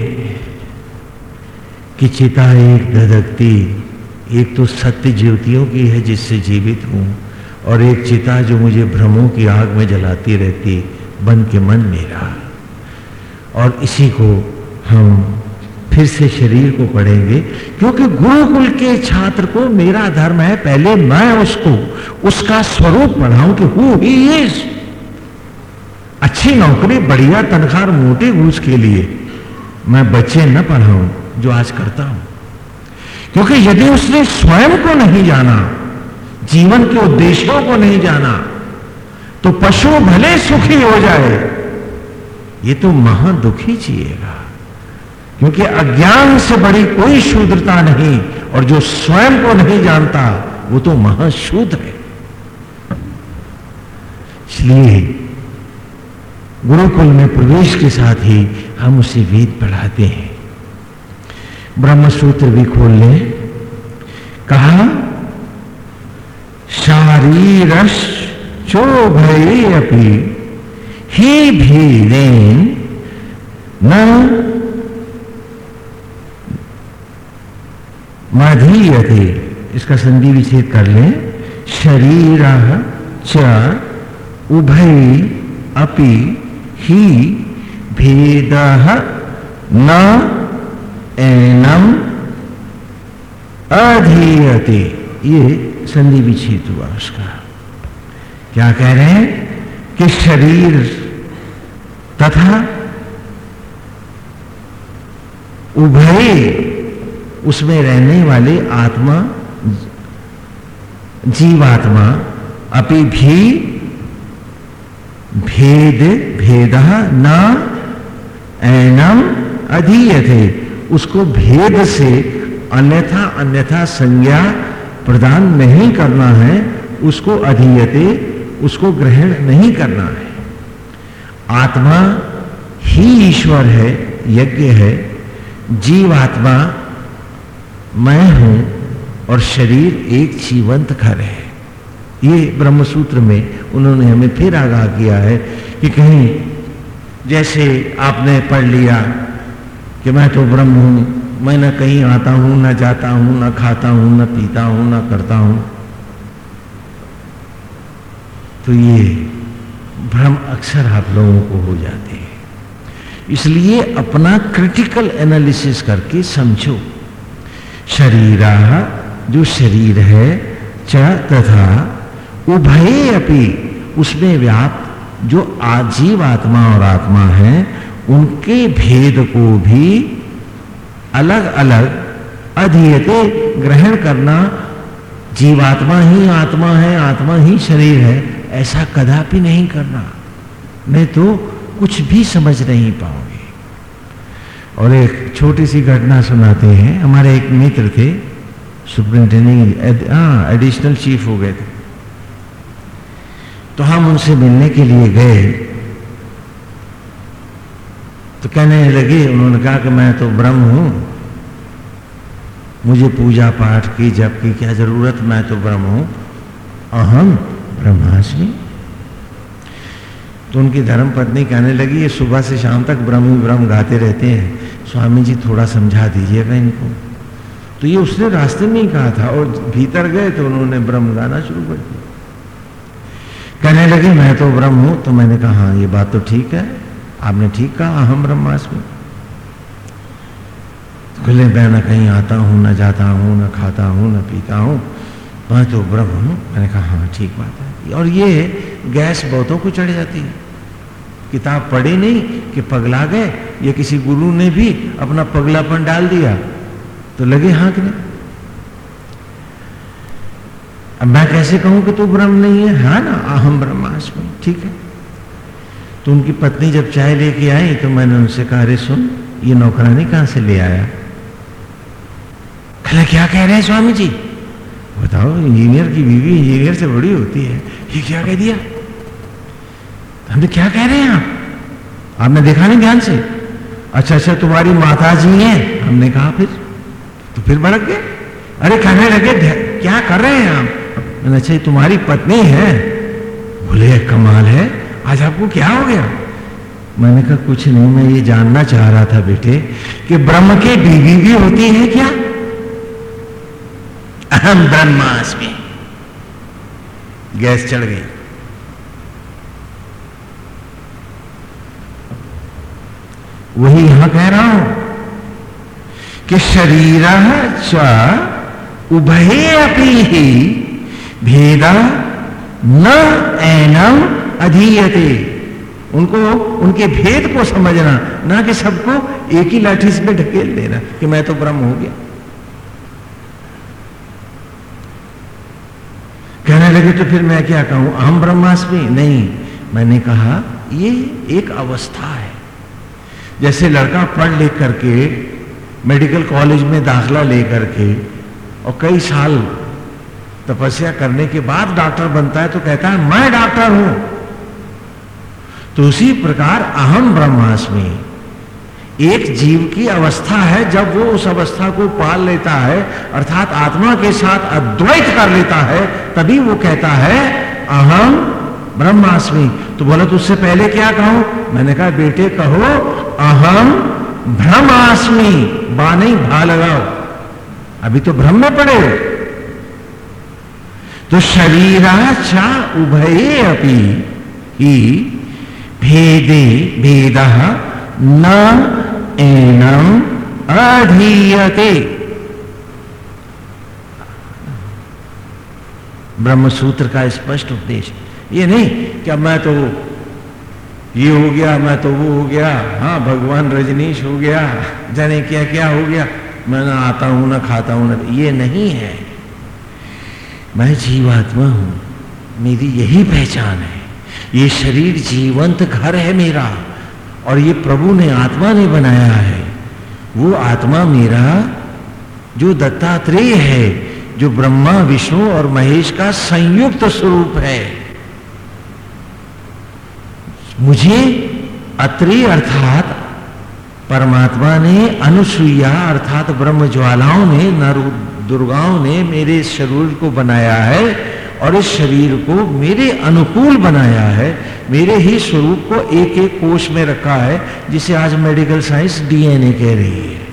कि चिता एक धधकती एक तो सत्य ज्योतियों की है जिससे जीवित हूँ, और एक चिता जो मुझे भ्रमों की आग में जलाती रहती, बन के मन मेरा। और इसी को हम फिर से शरीर को पढ़ेंगे, क्योंकि गुरुकुल के छात्र को मेरा धर्म है, पहले मैं उसको, उसका स्वरूप पढ़ाऊं कि हु ही इज़ अच्छी नौकरी, बढ़िया तनख्वाह मोटे घूस के लिए मैं बच्चे न पढ़ाऊं, जो आज करता हूँ। क्योंकि यदि उसने स्वयं को नहीं जाना, जीवन के उद्देश्यों को नहीं जाना तो पशु भले सुखी हो जाए, ये तो महा दुखी जिएगा। क्योंकि अज्ञान से बड़ी कोई शूद्रता नहीं और जो स्वयं को नहीं जानता, वो तो महाशूद्र है। इसलिए गुरुकुल में प्रवेश के साथ ही हम उसे वेद पढ़ाते हैं। ब्रह्म सूत्र भी खोल लें। कहा शारीरश चोभये अपनी ही भेदेन न मधीयते इसका संधि विच्छेद कर लें। शरीर च उभय अपि ही भेद न एनम अधीयते। ये संधि विच्छेद हुआ उसका। क्या कह रहे हैं कि शरीर तथा उभय उसमें रहने वाले आत्मा, जीवात्मा, अपि भी भेद भेद न एनम अधीयते। उसको भेद से अन्यथा अन्यथा संज्ञा प्रदान नहीं करना है, उसको अधीयते, उसको ग्रहण नहीं करना है। आत्मा ही ईश्वर है, यज्ञ है जीव आत्मा मैं हूँ और शरीर एक जीवंत घर है। ये ब्रह्मसूत्र में उन्होंने हमें फिर आगाह किया है कि कहीं जैसे आपने पढ़ लिया कि मैं तो ब्रह्म हूँ, मैं न कहीं आता हूँ, न जाता हूँ, न खाता हूँ, न पीता हूँ, ना करता हूँ। तो ये भ्रम अक्सर आप लोगों को हो जाते हैं। इसलिए अपना क्रिटिकल एनालिसिस करके समझो। शरीरा, जो शरीर है, च तथा उभय अपी उसमें व्याप्त जो आजीव आत्मा और आत्मा है, उनके भेद को भी अलग अलग अधीयते ग्रहण करना जीवात्मा ही आत्मा है, आत्मा ही शरीर है, ऐसा कदापि नहीं करना। मैं तो कुछ भी समझ नहीं पाओगे और एक छोटी सी घटना सुनाते हैं। हमारे एक मित्र थे सुप्रिंटेंडिंग हाँ एडिशनल चीफ हो गए थे। तो हम उनसे मिलने के लिए गए। तो कहने लगे, उन्होंने कहा कि मैं तो ब्रह्म हूँ। मुझे पूजा पाठ की जब की क्या ज़रूरत? मैं तो ब्रह्म हूँ। अहम ब्रह्मास्मि। तो उनकी धर्म पत्नी कहने लगी, ये सुबह से शाम तक ब्रह्म ब्रह्म गाते रहते हैं। स्वामी जी थोड़ा समझा दीजिएगा इनको। तो ये उसने रास्ते में ही कहा था और भीतर गए तो उन्होंने ब्रह्म गाना शुरू कर दिया। कहने लगे, मैं तो ब्रह्म हूँ। तो मैंने कहा हाँ ये बात तो ठीक है। आपने ठीक कहा अहम ब्रह्मास्मि। तो खुले मैं न कहीं आता हूँ, ना जाता हूँ, ना खाता हूँ, न पीता हूँ। मैं तो ब्रह्म हूँ। मैंने कहा हाँ ठीक बात है। और ये गैस बहुतों को चढ़ जाती है। किताब पढ़ी नहीं कि पगला गए। ये किसी गुरु ने भी अपना पगलापन डाल दिया। तो लगे हाँ कि नहीं अब मैं कैसे कहूँ कि तू ब्रह्म नहीं है? हाँ ना, अहम ब्रह्मास्मि, ठीक है। तो उनकी पत्नी जब चाय लेके आई तो मैंने उनसे कहा, अरे सुन, ये नौकरानी कहाँ से ले आया? कहला क्या कह रहे हैं, स्वामी जी? बताओ, इंजीनियर की बीवी इंजीनियर से बड़ी होती है। ये क्या कह दिया? हमने क्या कह रहे हैं आप? आपने देखा नहीं ध्यान से? अच्छा अच्छा तुम्हारी माता जी हैं, हमने कहा फिर? तो फिर भड़क गए? अरे, कहने लगे क्या कर रहे हैं आप? मैंने अच्छा तुम्हारी पत्नी है। बोले कमाल है। आज आपको क्या हो गया? मैंने कहा, कुछ नहीं, मैं ये जानना चाह रहा था बेटे कि ब्रह्म की बीवी भी होती है क्या? अहम ब्रह्मास्मि। गैस चढ़ गई। वही यहाँ कह रहा हूँ कि शरीर च उभय अपी ही भेदा न एनम अधीयते। उनको, उनके भेद को समझना, ना कि सबको एक ही लाठी से ढकेल देना कि मैं तो ब्रह्म हो गया। कहने लगे तो फिर मैं क्या कहूँ? अहम ब्रह्मास्मि? नहीं, मैंने कहा, ये एक अवस्था है। जैसे लड़का पढ़ लिख करके मेडिकल कॉलेज में दाखला लेकर के और कई साल तपस्या करने के बाद डॉक्टर बनता है तो कहता है, मैं डॉक्टर हूँ। तो उसी प्रकार अहम ब्रह्मास्मि, एक जीव की अवस्था है जब वो उस अवस्था को पाल लेता है, अर्थात आत्मा के साथ अद्वैत कर लेता है, तभी वो कहता है, अहम ब्रह्मास्मि। तो बोला तो उससे पहले क्या कहूँ? मैंने कहा, बेटे, कहो अहम ब्रह्मास्मि बा नहीं भा लगाओ अभी तो ब्रह्म में पड़े। तो शरीरा चा उभये अपी, ही भेदे, भेद न एनम अधीयते। ब्रह्म सूत्र का स्पष्ट उपदेश। ये नहीं, क्या मैं तो ये हो गया, मैं तो वो हो गया। हाँ भगवान रजनीश हो गया। जाने क्या क्या हो गया? मैं ना आता हूँ, ना खाता हूँ, ना ये नहीं है। मैं जीवात्मा हूँ। मेरी यही पहचान है। ये शरीर जीवंत घर है मेरा। और ये प्रभु ने आत्मा ने बनाया है। वो आत्मा मेरा, जो दत्तात्रेय है, जो ब्रह्मा, विष्णु और महेश का संयुक्त स्वरूप है। मुझे अत्रि अर्थात परमात्मा ने अनुसुईया अर्थात ब्रह्म ज्वालाओं ने नर दुर्गाओं ने मेरे शरीर को बनाया है और इस शरीर को मेरे अनुकूल बनाया है। मेरे ही स्वरूप को एक एक कोष में रखा है, जिसे आज मेडिकल साइंस डीएनए कह रही है।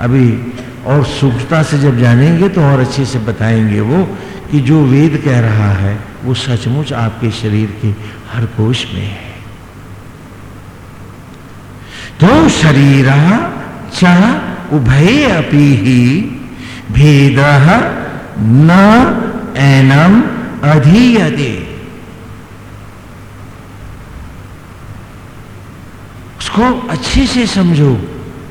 अभी और सूक्ष्मता से जब जानेंगे तो और अच्छे से बताएँगे वो कि जो वेद कह रहा है, वो सचमुच आपके शरीर के हर कोष में है। तो शरीर च उभय अपी ही भेद न एनम अधीयते। उसको अच्छे से समझो,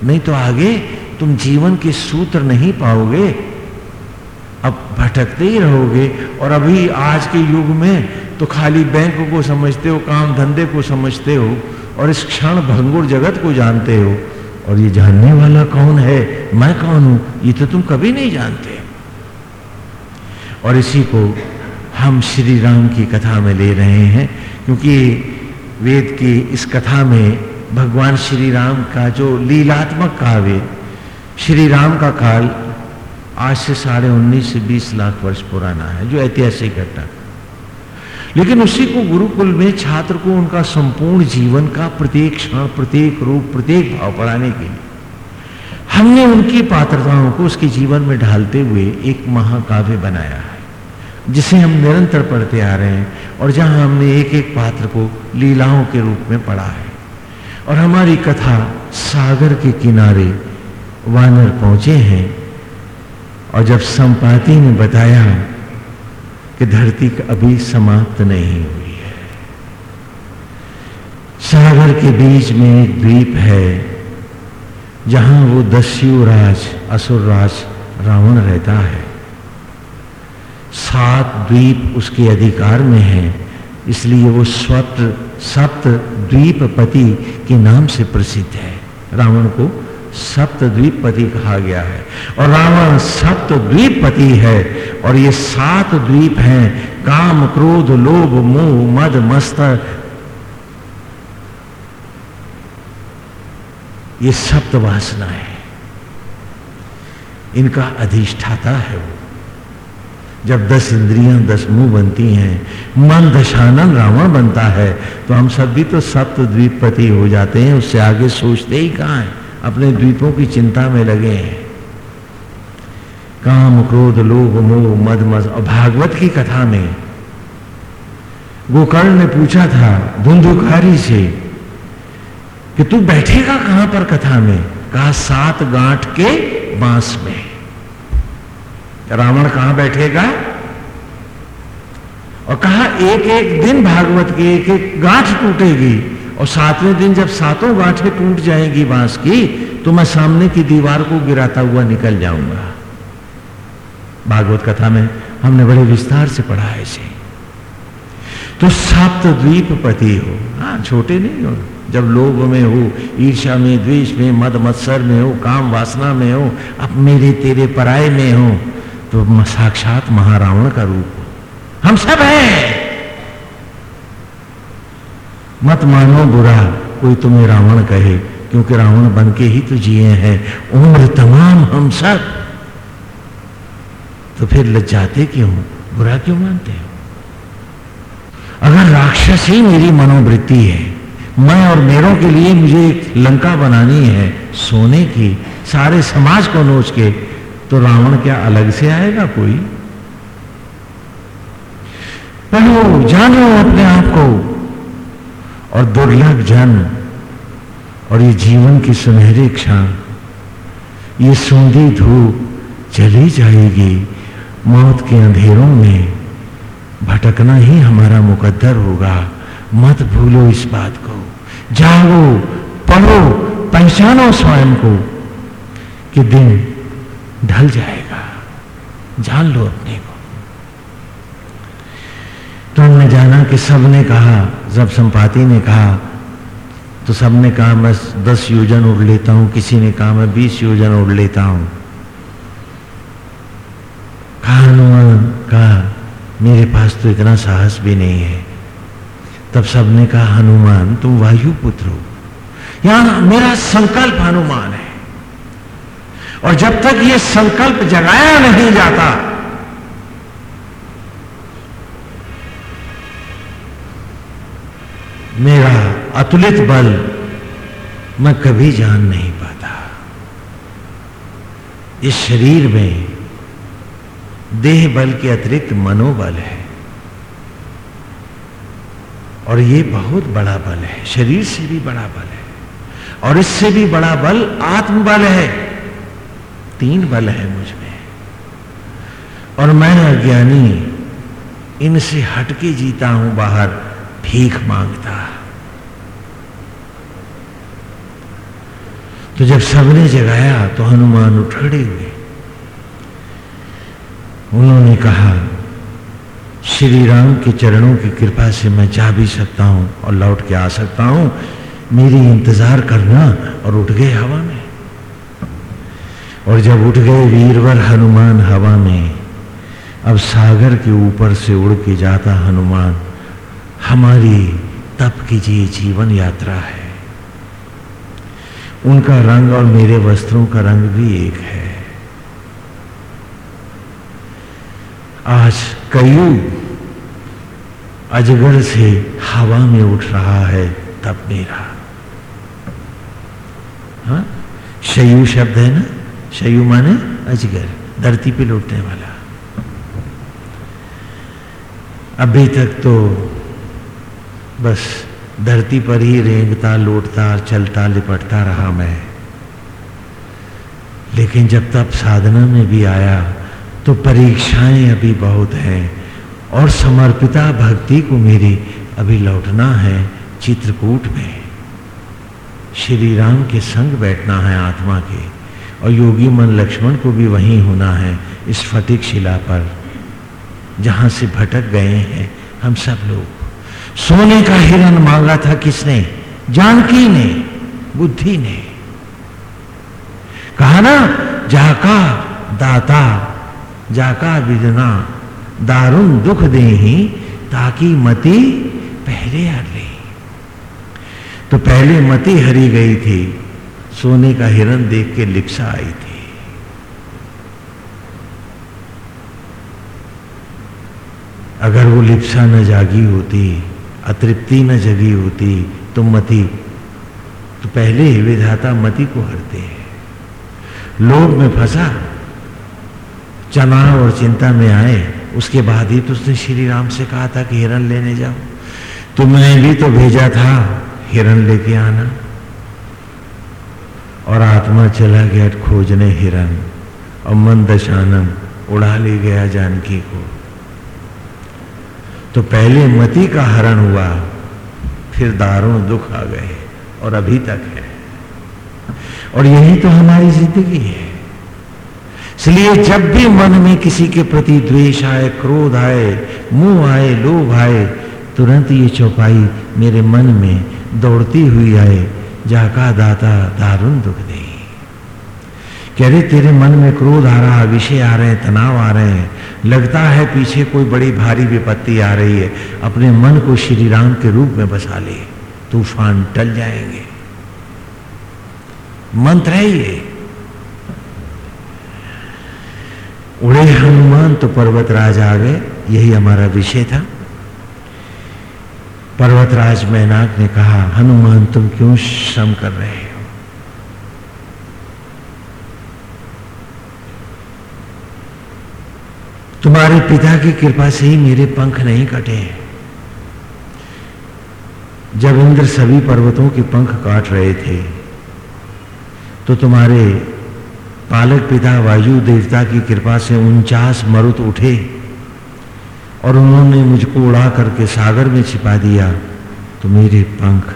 नहीं तो आगे तुम जीवन के सूत्र नहीं पाओगे। अब भटकते ही रहोगे, और अभी आज के युग में तो खाली बैंक को समझते हो, काम धंधे को समझते हो और इस क्षण भंगुर जगत को जानते हो। और ये जानने वाला कौन है? मैं कौन हूँ? ये तो तुम कभी नहीं जानते। और इसी को हम श्री राम की कथा में ले रहे हैं, क्योंकि वेद की इस कथा में भगवान श्री राम का जो लीलात्मक काव्य, श्री राम का काल आज से साढ़े उन्नीस से बीस लाख वर्ष पुराना है, जो ऐतिहासिक घटना। लेकिन उसी को गुरुकुल में छात्र को उनका संपूर्ण जीवन का प्रत्येक क्षण, प्रत्येक रूप, प्रत्येक भाव पढ़ाने के लिए। हमने उनकी पात्रताओं को उसके जीवन में ढालते हुए एक महाकाव्य बनाया है, जिसे हम निरंतर पढ़ते आ रहे हैं और जहाँ हमने एक एक पात्र को लीलाओं के रूप में पढ़ा है। और हमारी कथा सागर के किनारे वानर पहुँचे हैं और जब संपाति ने बताया कि धरती अभी समाप्त नहीं हुई है। सागर के बीच में एक द्वीप है, जहाँ वो दस्यु राज असुर राज रावण रहता है। सात द्वीप उसके अधिकार में है, इसलिए वो स्वत, सप्त द्वीपपति के नाम से प्रसिद्ध है। रावण को सप्त द्वीपति कहा गया है। और रावण सप्त द्वीपति है, और ये सात द्वीप हैं, काम, क्रोध, लोभ, मोह, मद मस्त ये सप्त वासना है। इनका अधिष्ठाता है वो। जब दस इंद्रियाँ, दस मुँह बनती हैं, मन दशानन रावण बनता है तो हम सब भी तो सप्त द्वीपति हो जाते हैं, उससे आगे सोचते ही कहाँ है? अपने द्वीपों की चिंता में लगे। हैं काम क्रोध लोभ मोह मद मद और भागवत की कथा में गोकर्ण ने पूछा था धुंधुकारी से कि तू बैठेगा कहाँ पर कथा में? कहा, सात गांठ के बाँस में। रावण कहाँ बैठेगा? और कहा एक एक दिन भागवत की एक एक गांठ टूटेगी। और सातवें दिन जब सातों गांठें टूट जाएँगी बाँस की तो मैं सामने की दीवार को गिराता हुआ निकल जाऊँगा। भागवत कथा में हमने बड़े विस्तार से पढ़ा है इसे। तो सप्त द्वीप पति हो। हाँ छोटे नहीं हो। जब लोभ में हो ईर्षा में, द्वेष में, मद मत्सर में हो, काम वासना में हो, अब मेरे तेरे पराये में हो तो साक्षात महारावण का रूप हो। हम सब हैं। मत मानो बुरा, कोई तुम्हें रावण कहे, क्योंकि रावण बन के ही तो जिए हैं। उम्र तमाम हम सब। तो फिर लज्जाते क्यों? बुरा क्यों मानते हो? अगर राक्षस ही मेरी मनोवृत्ति है, मैं और मेरों के लिए मुझे एक लंका बनानी है सोने की, सारे समाज को नोच के तो रावण क्या अलग से आएगा कोई? पढ़ो, जानो अपने आप को। और दुर्लभ जन और ये जीवन की सुनहरी क्षण, ये सूंधी धूप चली जाएगी। मौत के अंधेरों में भटकना ही हमारा मुकद्दर होगा। मत भूलो इस बात को। जागो, पढ़ो, पहचानो स्वयं को कि दिन ढल जाएगा। जान लो अपने को। तो हमने जाना कि सबने कहा, जब संपाति ने कहा तो सबने कहा, मैं दस योजन उड़ लेता हूँ, किसी ने कहा, मैं बीस योजन उड़ लेता हूँ। कहा, हनुमान, कहा, मेरे पास तो इतना साहस भी नहीं है। तब सबने कहा, हनुमान, तुम वायु पुत्र हो। यहाँ मेरा संकल्प हनुमान है। और जब तक ये संकल्प जगाया नहीं जाता मेरा अतुलित बल मैं कभी जान नहीं पाता। इस शरीर में देह बल के अतिरिक्त मनोबल है। और ये बहुत बड़ा बल है। शरीर से भी बड़ा बल है। और इससे भी बड़ा बल आत्मबल है। तीन बल है मुझमें। और मैं अज्ञानी, इनसे हटके जीता हूँ बाहर। भीख माँगता। तो जब सबने जगाया तो हनुमान उठ खड़े हुए। उन्होंने कहा, श्री राम के चरणों की कृपा से मैं जा भी सकता हूँ और लौट के आ सकता हूँ। मेरी इंतज़ार करना और उठ गए हवा में। और जब उठ गए वीरवर हनुमान हवा में, अब सागर के ऊपर से उड़ के जाता हनुमान। हमारी तप कीजिए जीवन यात्रा है। उनका रंग और मेरे वस्त्रों का रंग भी एक है। आज कयू अजगर से हवा में उठ रहा है तब मेरा। हाँ? शयु शब्द है ना? शयु माने अजगर, धरती पे लौटने वाला। अभी तक तो बस धरती पर ही रेंगता, लौटता, चलता, लिपटता रहा मैं। लेकिन जब तब साधना में भी आया तो परीक्षाएँ अभी बहुत हैं और समर्पिता भक्ति को मेरी अभी लौटना है चित्रकूट में। श्री राम के संग बैठना है आत्मा के और योगी मन लक्ष्मण को भी वहीं होना है इस फटिक शिला पर, जहाँ से भटक गए हैं हम सब लोग। सोने का हिरण मांगा था किसने? जानकी ने, बुद्धि ने। कहा ना, जाका दाता, जाका विदना दारुण दुख दे ही ताकि मति पहले हर ले तो पहले मति हरी गई थी, सोने का हिरण देख के लिप्सा आई थी। अगर वो लिप्सा न जागी होती अतृप्ति न जगी होती तो मति तो पहले ही विधाता मति को हरते हैं। लोभ में फंसा, चनाव और चिंता में आए, उसके बाद ही तो उसने श्री राम से कहा था कि हिरण लेने जाओ। तुमने भी तो भेजा था, हिरण लेके आना। और आत्मा चला गया खोजने हिरण, और मन दशानम उड़ा ले गया जानकी को। तो पहले मति का हरण हुआ, फिर दारुण दुख आ गए और अभी तक है। और यही तो हमारी ज़िंदगी है। इसलिए जब भी मन में किसी के प्रति द्वेष आए, क्रोध आए, मुँह आए, लोभ आए, तुरंत ये चौपाई मेरे मन में दौड़ती हुई आए, जाका दाता दारुण दुख दे कह रहे, तेरे मन में क्रोध आ रहा, विषय आ रहे तनाव आ रहे हैं लगता है पीछे कोई बड़ी भारी विपत्ति आ रही है। अपने मन को श्री राम के रूप में बसा ले। तूफ़ान टल जाएँगे। मंत्र है ये। उड़े हनुमान तो पर्वतराज आ गए। यही हमारा विषय था। पर्वतराज मैनाक ने कहा, हनुमान, तुम क्यों श्रम कर रहे हो? तुम्हारे पिता की कृपा से ही मेरे पंख नहीं कटे हैं। जब इंद्र सभी पर्वतों के पंख काट रहे थे तो तुम्हारे पालक पिता वायु देवता की कृपा से उनचास मरुत उठे और उन्होंने मुझको उड़ा करके सागर में छिपा दिया तो मेरे पंख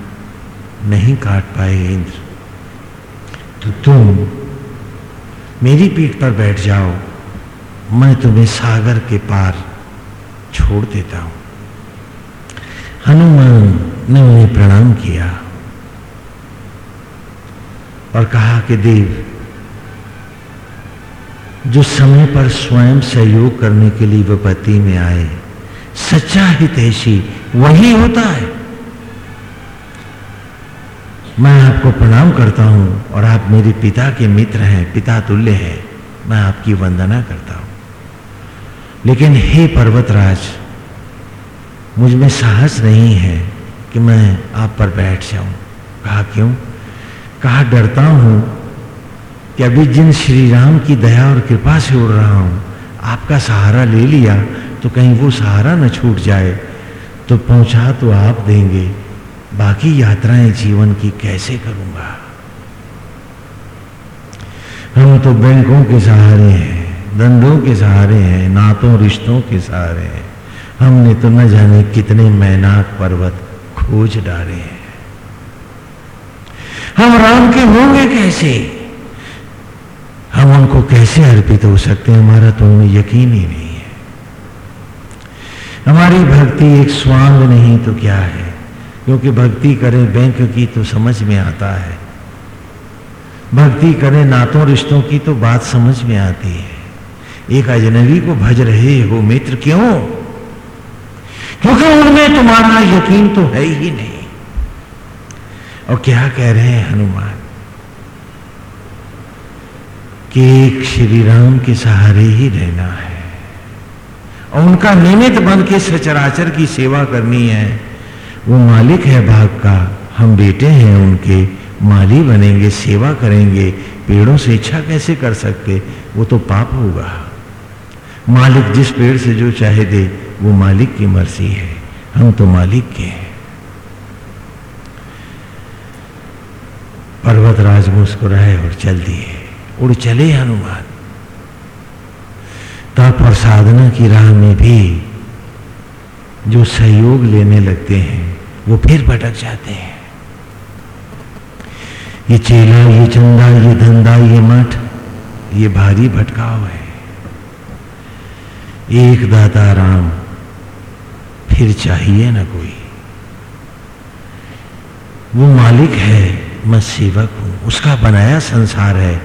नहीं काट पाए इंद्र। तो तुम मेरी पीठ पर बैठ जाओ। मैं तुम्हें सागर के पार छोड़ देता हूँ। हनुमान ने उन्हें प्रणाम किया और कहा कि देव, जो समय पर स्वयं सहयोग करने के लिए विपत्ति में आए, सच्चा हितैषी वही होता है। मैं आपको प्रणाम करता हूँ और आप मेरे पिता के मित्र हैं, पिता तुल्य हैं। मैं आपकी वंदना करता हूँ। लेकिन हे पर्वतराज, मुझमें साहस नहीं है कि मैं आप पर बैठ जाऊँ। कहा क्यों? कहा डरता हूँ कि अभी जिन श्री राम की दया और कृपा से उड़ रहा हूँ, आपका सहारा ले लिया तो कहीं वो सहारा न छूट जाए तो पहुँचा तो आप देंगे। बाकी यात्राएँ जीवन की कैसे करूँगा? हम तो बैंकों के सहारे हैं। धंधों के सहारे हैं, नातों, रिश्तों के सहारे हैं। हमने तो न जाने कितने मैनाक पर्वत खोज डाले हैं। हम राम के होंगे कैसे? हम उनको कैसे अर्पित हो सकते हैं? हमारा तो उनमें यकीन ही नहीं है। हमारी भक्ति एक स्वांग नहीं तो क्या है? क्योंकि भक्ति करें बैंक की तो समझ में आता है। भक्ति करें नातों, रिश्तों की तो बात समझ में आती है। एक अजनबी को भज रहे हो, मित्र क्यों? क्योंकि उनमें तुम्हारा यकीन तो है ही नहीं। और क्या कह रहे हैं हनुमान? कि एक श्री राम के सहारे ही रहना है। और उनका निमित्त बन के सचराचर की सेवा करनी है। वो मालिक है भाग का। हम बेटे हैं उनके। माली बनेंगे, सेवा करेंगे। पेड़ों से इच्छा कैसे कर सकते? वो तो पाप होगा। मालिक जिस पेड़ से जो चाहे दे, वो मालिक की मर्ज़ी है। हम तो मालिक के हैं। पर्वतराज मुस्कुराए और चल दिए। उड़ चले हनुमान। तप और साधना की राह में भी जो सहयोग लेने लगते हैं, वो फिर भटक जाते हैं। ये चेला, ये चंदा, ये धंधा, ये मठ, ये भारी भटकाव है। एक दाता राम, फिर चाहिए ना कोई। वो मालिक है, मैं सेवक हूँ, उसका बनाया संसार है।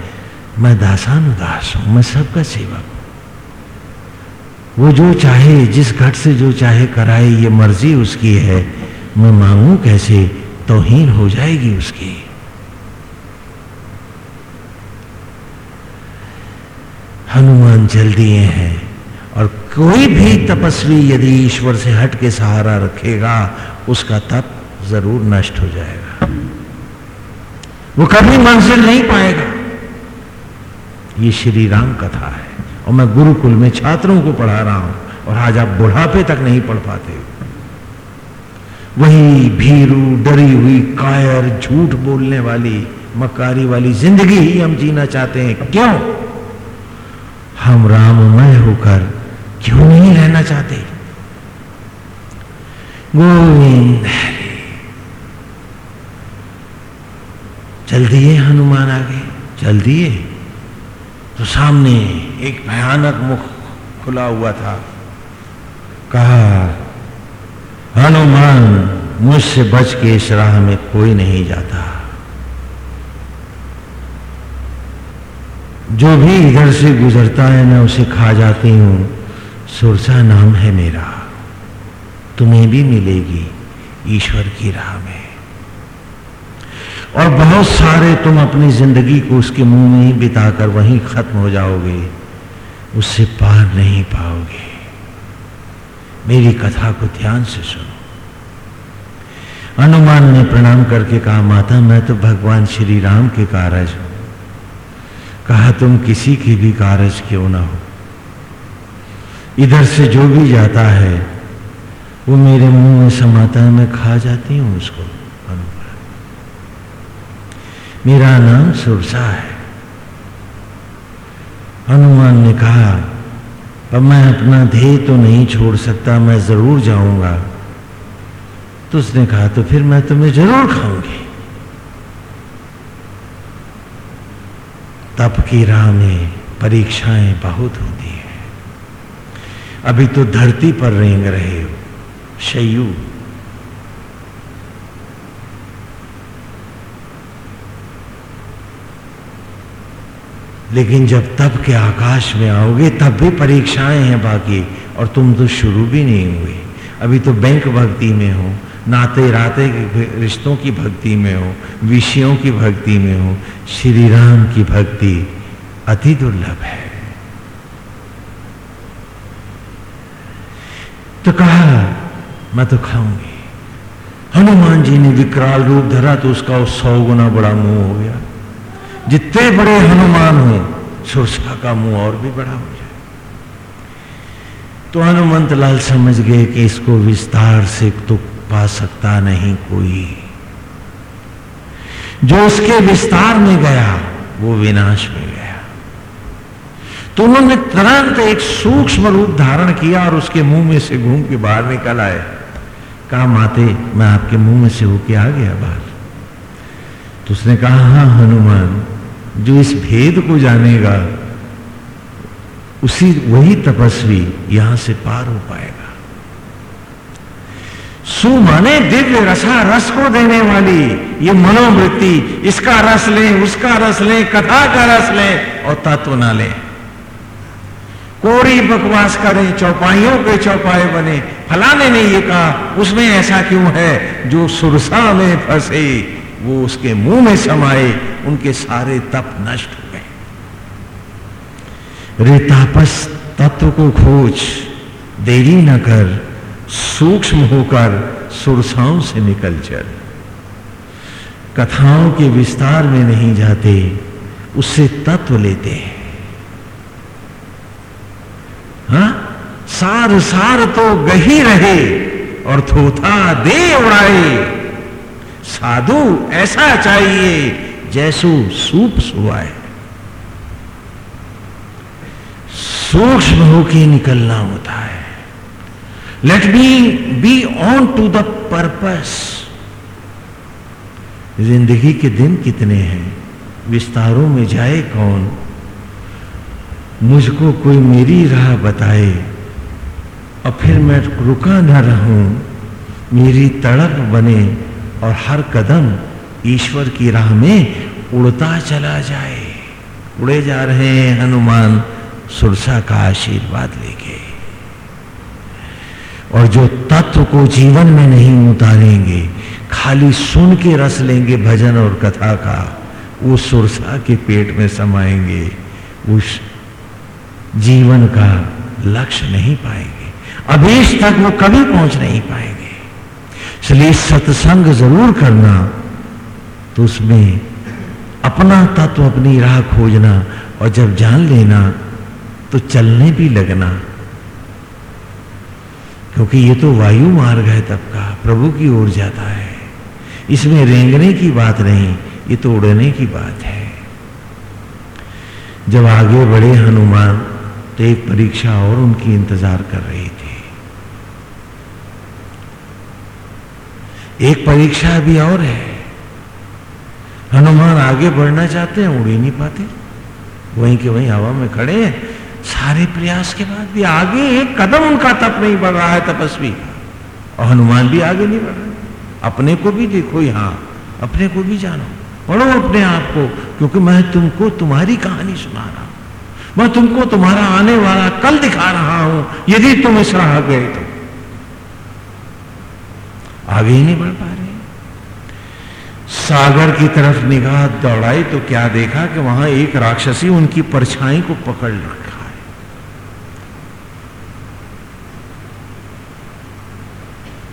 मैं दासानुदास हूँ, मैं सबका सेवक हूँ। वो जो चाहे, जिस घट से जो चाहे कराए, ये मर्ज़ी उसकी है। मैं मांगू कैसे, तोहीन हो जाएगी उसकी। हनुमान चल दिए हैं। और कोई भी तपस्वी यदि ईश्वर से हट के सहारा रखेगा, उसका तप ज़रूर नष्ट हो जाएगा। वो कभी मंजिल नहीं पाएगा। ये श्री राम कथा है, और मैं गुरुकुल में छात्रों को पढ़ा रहा हूँ, और आज आप बुढ़ापे तक नहीं पढ़ पाते वही भीरू, डरी हुई, कायर, झूठ बोलने वाली मकारी वाली ज़िंदगी ही हम जीना चाहते हैं। क्यों? हम राममय होकर क्यों नहीं रहना चाहते? गोविंद चल दिए हनुमान आगे। चल दिए। तो सामने एक भयानक मुख खुला हुआ था। कहा, हनुमान, मुझसे बच के इस राह में कोई नहीं जाता। जो भी इधर से गुजरता है, मैं उसे खा जाती हूँ। सुरसा नाम है मेरा। तुम्हें भी मिलेगी ईश्वर की राह में। और बहुत सारे तुम अपनी ज़िंदगी को उसके मुँह में ही बिताकर वहीं खत्म हो जाओगे। उससे पार नहीं पाओगे। मेरी कथा को ध्यान से सुनो। हनुमान ने प्रणाम करके कहा, माता, मैं तो भगवान श्री राम के कारज हूँ। कहा, तुम किसी के भी कारज क्यों ना हो? इधर से जो भी जाता है, वो मेरे मुँह में समाता है मैं खा जाती हूँ उसको। मेरा नाम सुरसा है। हनुमान ने कहा, अब मैं अपना ध्येय तो नहीं छोड़ सकता, मैं ज़रूर जाऊँगा। तो उसने कहा तो फिर मैं तुम्हें ज़रूर खाऊँगी। तप की राह में परीक्षाएँ बहुत होती अभी तो धरती पर रेंग रहे हो शयू लेकिन जब तब के आकाश में आओगे, तब भी परीक्षाएँ हैं बाकी, और तुम तो शुरू भी नहीं हुए। अभी तो बैंक भक्ति में हो, नाते राते के रिश्तों की भक्ति में हो, विषयों की भक्ति में हो, श्री राम की भक्ति अति दुर्लभ है। तो कहा मैं तो खाऊँगी। हनुमान जी ने विकराल रूप धरा तो उसका उस सौ गुना बड़ा मुँह हो गया। जितने बड़े हनुमान हो सुरसा का मुँह और भी बड़ा हो जाए। तो हनुमंत लाल समझ गए कि इसको विस्तार से तो पा सकता नहीं कोई। जो उसके विस्तार में गया, वो विनाश में गया। तो उन्होंने तुरंत एक सूक्ष्म रूप धारण किया और उसके मुँह में से घूम के बाहर निकल आए। कहा, माते, मैं आपके मुँह में से होके आ गया बाहर। तो उसने कहा हाँ हनुमान, जो इस भेद को जानेगा, उसी, वही तपस्वी यहाँ से पार हो पाएगा। सुमाने दिव्य रसा रस को देने वाली, ये मनोवृत्ति, इसका रस लें, उसका रस लें, कथा का रस लें और तत्व ना लें। कोरी बकवास करें, चौपाइयों के चौपाए बने। फलाने ने ये कहा, उसमें ऐसा क्यों है जो सुरसा में फंसे? वो उसके मुँह में समाये, उनके सारे तप नष्ट हो गए। रेतापस तत्व को खोज, देरी न कर, सूक्ष्म होकर सुरसाओं से निकल चल। कथाओं के विस्तार में नहीं जाते, उससे तत्व लेते हैं। हा? सार सार तो गही रहे और थोथा दे उड़ाए। साधु ऐसा चाहिए जैसु सूप सुआए सूक्ष्म होके निकलना होता है। Let me be on to the purpose ज़िंदगी के दिन कितने हैं? विस्तारों में जाए कौन? मुझको कोई मेरी राह बताए। और फिर मैं रुका न रहूँ, मेरी तड़प बने और हर कदम ईश्वर की राह में उड़ता चला जाए। उड़े जा रहे हैं हनुमान, सुरसा का आशीर्वाद लेके। और जो तत्व को जीवन में नहीं उतारेंगे, खाली सुन के रस लेंगे भजन और कथा का, वो सुरसा के पेट में समाएँगे। उस जीवन का लक्ष्य नहीं पाएँगे। अभीष तक वो कभी पहुँच नहीं पाएँगे। इसलिए सत्संग ज़रूर करना तो उसमें अपना तत्व, अपनी राह खोजना और जब जान लेना तो चलने भी लगना। क्योंकि ये तो वायु मार्ग है तब का, प्रभु की ओर जाता है। इसमें रेंगने की बात नहीं, ये तो उड़ने की बात है। जब आगे बढ़े हनुमान तो एक परीक्षा और उनकी इंतज़ार कर रही थी। एक परीक्षा अभी और है। हनुमान आगे बढ़ना चाहते हैं, उड़ ही नहीं पाते। वहीं के वहीं हवा में खड़े हैं। सारे प्रयास के बाद भी आगे एक कदम उनका तप नहीं बढ़ रहा है तपस्वी। और हनुमान भी आगे नहीं बढ़ रहे। अपने को भी देखो यहाँ, अपने को भी जानो। पढ़ो अपने आप को, क्योंकि मैं तुमको तुम्हारी कहानी सुना रहा हूँ। मैं तुमको तुम्हारा आने वाला कल दिखा रहा हूँ, यदि तुम इस राह गए तो। आगे ही नहीं बढ़ पा रहे। सागर की तरफ़ निगाह दौड़ाई तो क्या देखा कि वहाँ एक राक्षसी उनकी परछाई को पकड़ रखा है।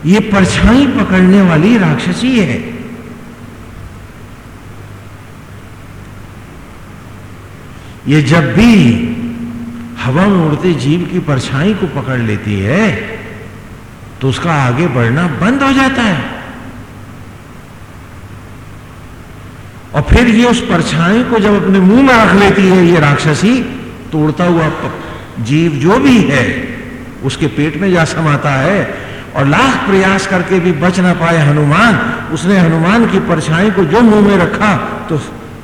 ये परछाई पकड़ने वाली राक्षसी है। ये जब भी हवा में उड़ते जीव की परछाई को पकड़ लेती है तो उसका आगे बढ़ना बंद हो जाता है। और फिर ये उस परछाई को जब अपने मुँह में रख लेती है, ये राक्षसी तो उड़ता हुआ जीव जो भी है, उसके पेट में जा समाता है, और लाख प्रयास करके भी बच ना पाए हनुमान। उसने हनुमान की परछाई को जो मुँह में रखा तो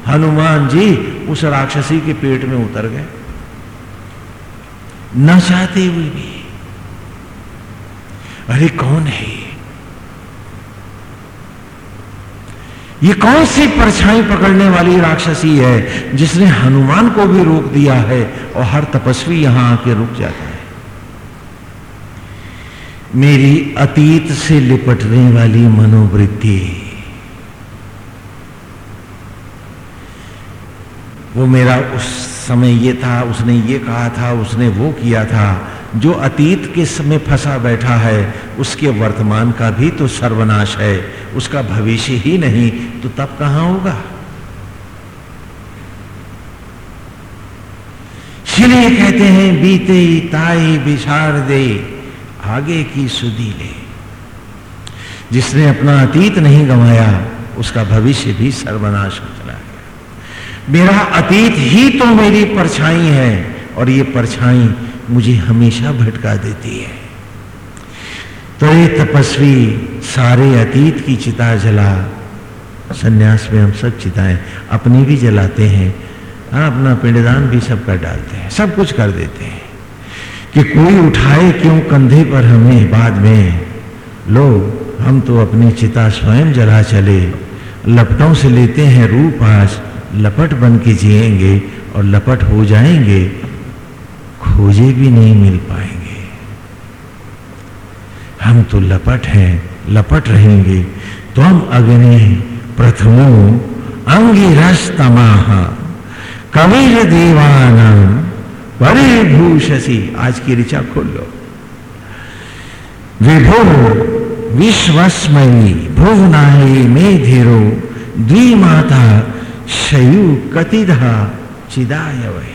हनुमान जी उस राक्षसी के पेट में उतर गए। न चाहते हुए भी। अरे कौन है? ये कौन सी परछाई पकड़ने वाली राक्षसी है जिसने हनुमान को भी रोक दिया है और हर तपस्वी यहाँ आके रुक जाता है? मेरी अतीत से लिपटने वाली मनोवृत्ति। वो मेरा उस समय ये था, उसने ये कहा था, उसने वो किया था। जो अतीत के समय फंसा बैठा है, उसके वर्तमान का भी तो सर्वनाश है। उसका भविष्य ही नहीं तो तब कहाँ होगा? इसलिए कहते हैं, बीते ताई बिछाड़ दे, आगे की सुधी ले। जिसने अपना अतीत नहीं गंवाया, उसका भविष्य भी सर्वनाश हो मेरा अतीत ही तो मेरी परछाई है, और ये परछाई मुझे हमेशा भटका देती है। तो ये तपस्वी, सारे अतीत की चिता जला। सन्यास में हम सब चिताएँ, अपनी भी जलाते हैं। हाँ अपना पिंडदान भी सब कर डालते हैं, सब कुछ कर देते हैं। कि कोई उठाए क्यों कंधे पर हमें बाद में? लो, हम तो अपनी चिता स्वयं जला चले। लपटों से लेते हैं रूप आज लपट बन के जिएँगे और लपट हो जाएँगे, खोजे भी नहीं मिल पाएँगे। हम तो लपट हैं, लपट रहेंगे। तो हम अग्नि, प्रथमो अंगिरस तमाहा। कबीर देवाना परिभूषसी आज की ऋचा खोल। लो विभो, विश्वस्मयी भुवनाही मेधिरो, द्विमाता शयु कतिधा चिदाय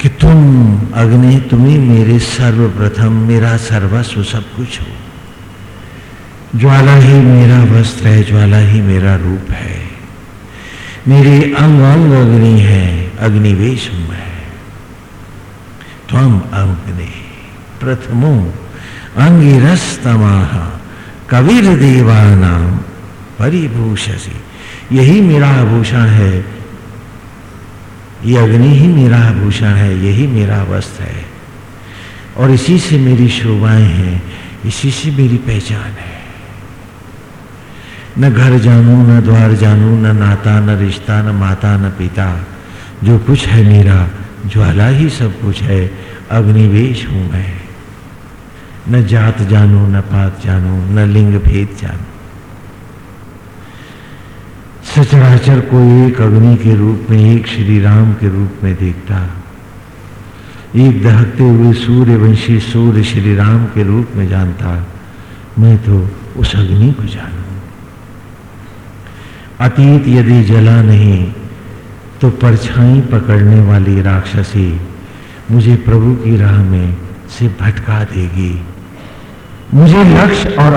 कि तुम अग्नि, तुम्हें मेरे सर्वप्रथम, मेरा सर्वस्व सब कुछ हो। ज्वाला ही मेरा वस्त्र है, ज्वाला ही मेरा रूप है। मेरे अंग अंग अग्नि है अग्निवेश है। त्वम अग्नि प्रथमो अंगिरस तमाह कबीर देवानाम परिभूषसी। यही मेरा आभूषण है। ये अग्नि ही मेरा आभूषण है, यही मेरा वस्त्र है। और इसी से मेरी शोभाएँ हैं, इसी से मेरी पहचान है। न घर जानू, न द्वार जानू, न नाता, न रिश्ता, न माता, न पिता। जो कुछ है मेरा, ज्वाला ही सब कुछ है, अग्निवेश हूँ मैं। न जात जानू, न पात जानू, न लिंग भेद जानू। सचराचर को एक अग्नि के रूप में, एक श्री राम के रूप में देखता। एक दहकते हुए सूर्य वंशी सूर्य श्री राम के रूप में जानता, मैं तो उस अग्नि को जानू। अतीत यदि जला नहीं तो परछाई पकड़ने वाली राक्षसी मुझे प्रभु की राह में से भटका देगी। मुझे लक्ष्य और